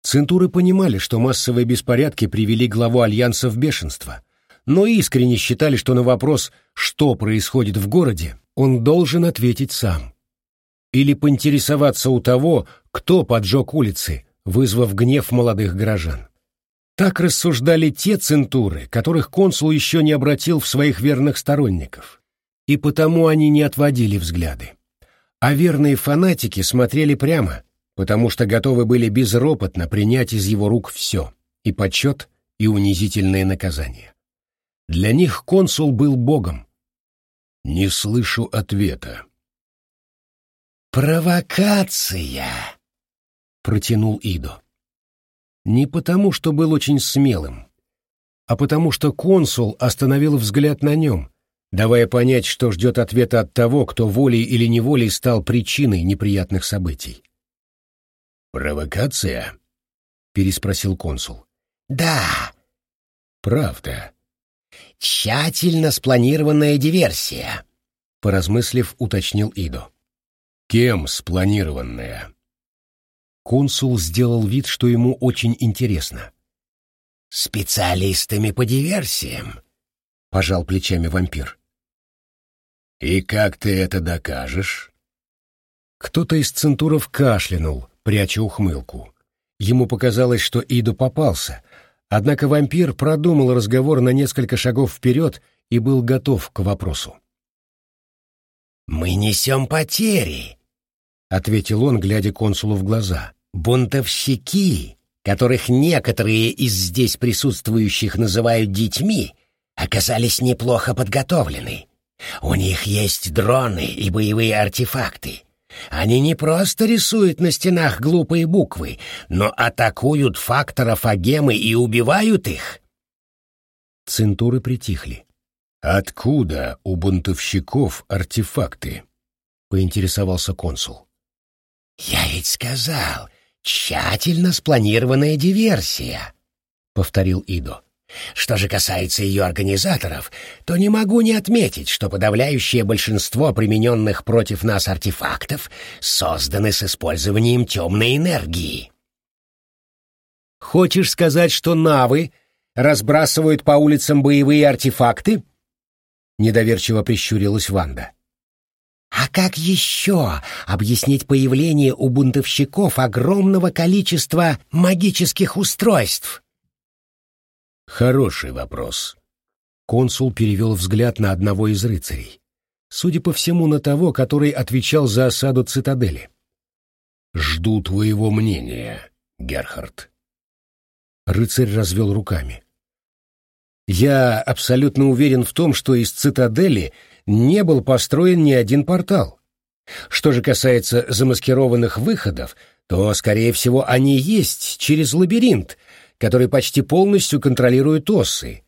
Центуры понимали, что массовые беспорядки привели главу Альянса в бешенство, но искренне считали, что на вопрос, что происходит в городе, он должен ответить сам или поинтересоваться у того, кто поджег улицы, вызвав гнев молодых горожан. Так рассуждали те центуры, которых консул еще не обратил в своих верных сторонников, и потому они не отводили взгляды. А верные фанатики смотрели прямо, потому что готовы были безропотно принять из его рук все — и почет, и унизительные наказания. Для них консул был богом. «Не слышу ответа», «Провокация!» — протянул Идо. Не потому, что был очень смелым, а потому что консул остановил взгляд на нем, давая понять, что ждет ответа от того, кто волей или неволей стал причиной неприятных событий. «Провокация?» — переспросил консул. «Да». «Правда». «Тщательно спланированная диверсия», — поразмыслив, уточнил Идо. Кем спланированная? Консул сделал вид, что ему очень интересно. «Специалистами по диверсиям», — пожал плечами вампир. «И как ты это докажешь?» Кто-то из центуров кашлянул, пряча ухмылку. Ему показалось, что Иду попался, однако вампир продумал разговор на несколько шагов вперед и был готов к вопросу. «Мы несем потери», ответил он, глядя консулу в глаза. Бунтовщики, которых некоторые из здесь присутствующих называют детьми, оказались неплохо подготовлены. У них есть дроны и боевые артефакты. Они не просто рисуют на стенах глупые буквы, но атакуют факторов агемы и убивают их. Центуры притихли. «Откуда у бунтовщиков артефакты?» — поинтересовался консул. «Я ведь сказал, тщательно спланированная диверсия», — повторил Идо. «Что же касается ее организаторов, то не могу не отметить, что подавляющее большинство примененных против нас артефактов созданы с использованием темной энергии». «Хочешь сказать, что навы разбрасывают по улицам боевые артефакты?» Недоверчиво прищурилась Ванда. А как еще объяснить появление у бунтовщиков огромного количества магических устройств? Хороший вопрос. Консул перевел взгляд на одного из рыцарей. Судя по всему, на того, который отвечал за осаду цитадели. «Жду твоего мнения, Герхард». Рыцарь развел руками. «Я абсолютно уверен в том, что из цитадели — не был построен ни один портал. Что же касается замаскированных выходов, то, скорее всего, они есть через лабиринт, который почти полностью контролирует осы.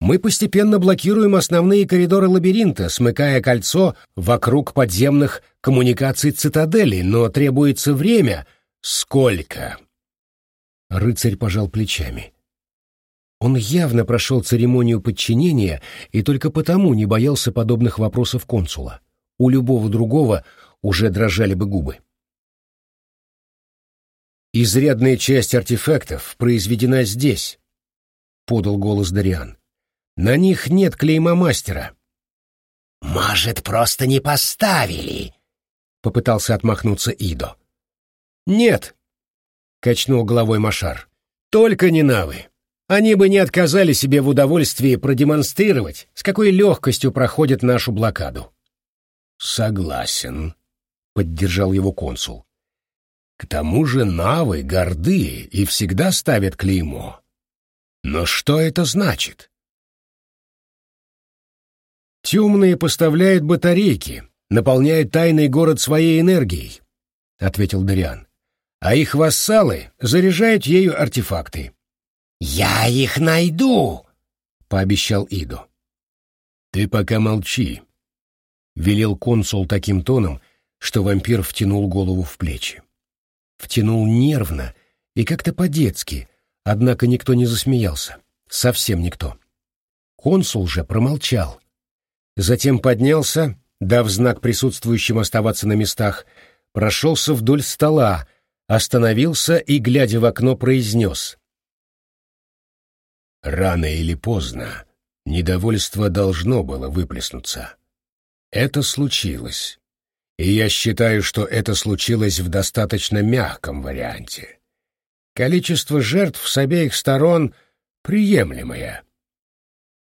Мы постепенно блокируем основные коридоры лабиринта, смыкая кольцо вокруг подземных коммуникаций цитадели, но требуется время. Сколько? Рыцарь пожал плечами. Он явно прошел церемонию подчинения и только потому не боялся подобных вопросов консула. У любого другого уже дрожали бы губы. Изрядная часть артефактов произведена здесь. подал голос Дариан. «На них нет клейма мастера». «Может, просто не поставили?» — попытался отмахнуться Идо. «Нет», — качнул головой Машар. «Только не навы. Они бы не отказали себе в удовольствии продемонстрировать, с какой легкостью проходит нашу блокаду». «Согласен», — поддержал его консул. «К тому же навы горды и всегда ставят клеймо. Но что это значит?» «Темные поставляют батарейки, наполняют тайный город своей энергией», — ответил Дариан. «А их вассалы заряжают ею артефакты. «Я их найду!» — пообещал Идо. «Ты пока молчи», — велел консул таким тоном, что вампир втянул голову в плечи. Втянул нервно и как-то по-детски, однако никто не засмеялся. Совсем никто. Консул же промолчал. Затем поднялся, дав знак присутствующим оставаться на местах, прошелся вдоль стола, остановился и, глядя в окно, произнес. Рано или поздно недовольство должно было выплеснуться. Это случилось. И я считаю, что это случилось в достаточно мягком варианте. Количество жертв с обеих сторон приемлемое.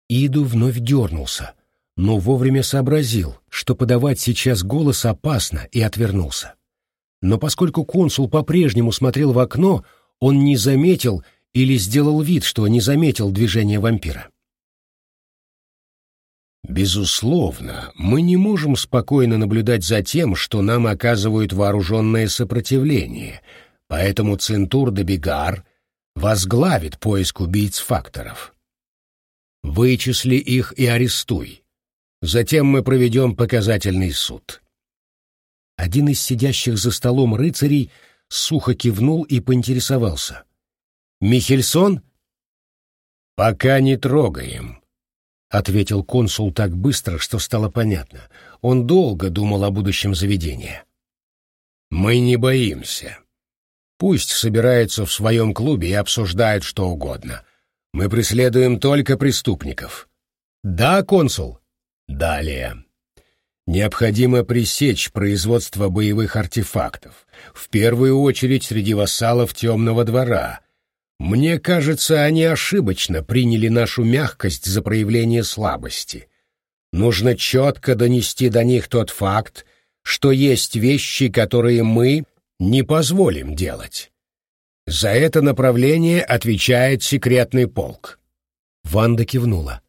Иду вновь дернулся, но вовремя сообразил, что подавать сейчас голос опасно, и отвернулся. Но поскольку консул по-прежнему смотрел в окно, он не заметил, или сделал вид, что не заметил движения вампира. Безусловно, мы не можем спокойно наблюдать за тем, что нам оказывают вооруженное сопротивление, поэтому Центур де Бигар возглавит поиск убийц-факторов. Вычисли их и арестуй. Затем мы проведем показательный суд. Один из сидящих за столом рыцарей сухо кивнул и поинтересовался. Михельсон? Пока не трогаем, ответил консул так быстро, что стало понятно. Он долго думал о будущем заведении. Мы не боимся. Пусть собираются в своем клубе и обсуждают что угодно. Мы преследуем только преступников. Да, консул. Далее. Необходимо пресечь производство боевых артефактов, в первую очередь среди вассалов Темного двора, мне кажется, они ошибочно приняли нашу мягкость за проявление слабости. Нужно четко донести до них тот факт, что есть вещи, которые мы не позволим делать. За это направление отвечает секретный полк. Ванда кивнула.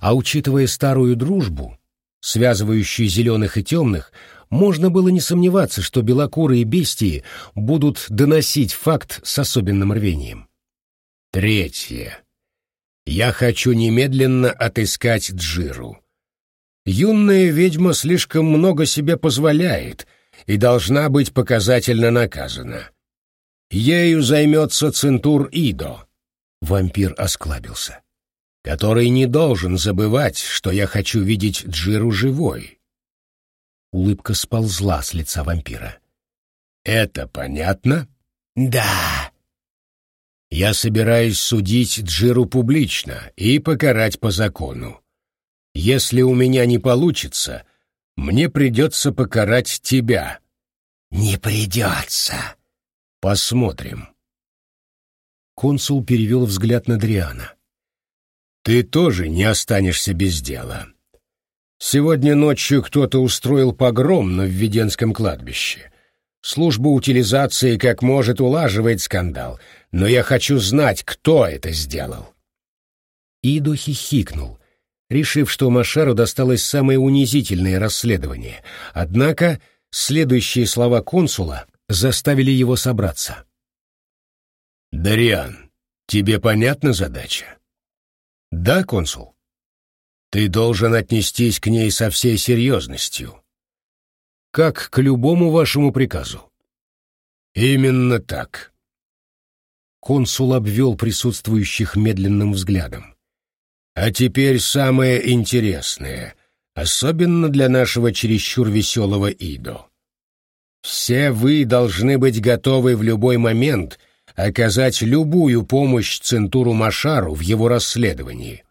А учитывая старую дружбу, связывающую зеленых и темных, можно было не сомневаться, что белокурые бестии будут доносить факт с особенным рвением. Третье. Я хочу немедленно отыскать Джиру. Юная ведьма слишком много себе позволяет и должна быть показательно наказана. Ею займется Центур Идо. Вампир осклабился. Который не должен забывать, что я хочу видеть Джиру живой. Улыбка сползла с лица вампира. Это понятно? Да. Я собираюсь судить Джиру публично и покарать по закону. Если у меня не получится, мне придется покарать тебя. Не придется. Посмотрим. Консул перевел взгляд на Дриана. Ты тоже не останешься без дела. Сегодня ночью кто-то устроил погром на Введенском кладбище. Служба утилизации как может улаживает скандал, но я хочу знать, кто это сделал. Идо хихикнул, решив, что Машару досталось самое унизительное расследование. Однако следующие слова консула заставили его собраться. «Дариан, тебе понятна задача?» «Да, консул?» «Ты должен отнестись к ней со всей серьезностью как к любому вашему приказу. Именно так. Консул обвел присутствующих медленным взглядом. А теперь самое интересное, особенно для нашего чересчур веселого Идо. Все вы должны быть готовы в любой момент оказать любую помощь Центуру Машару в его расследовании.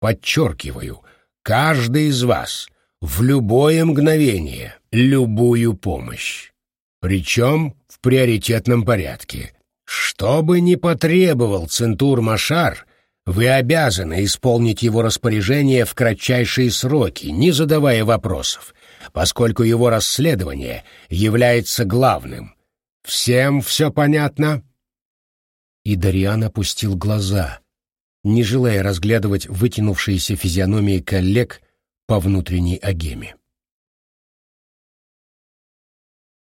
Подчеркиваю, каждый из вас в любое мгновение любую помощь. Причем в приоритетном порядке. Что бы ни потребовал Центур Машар, вы обязаны исполнить его распоряжение в кратчайшие сроки, не задавая вопросов, поскольку его расследование является главным. Всем все понятно?» И Дариан опустил глаза, не желая разглядывать вытянувшиеся физиономии коллег по внутренней агеме.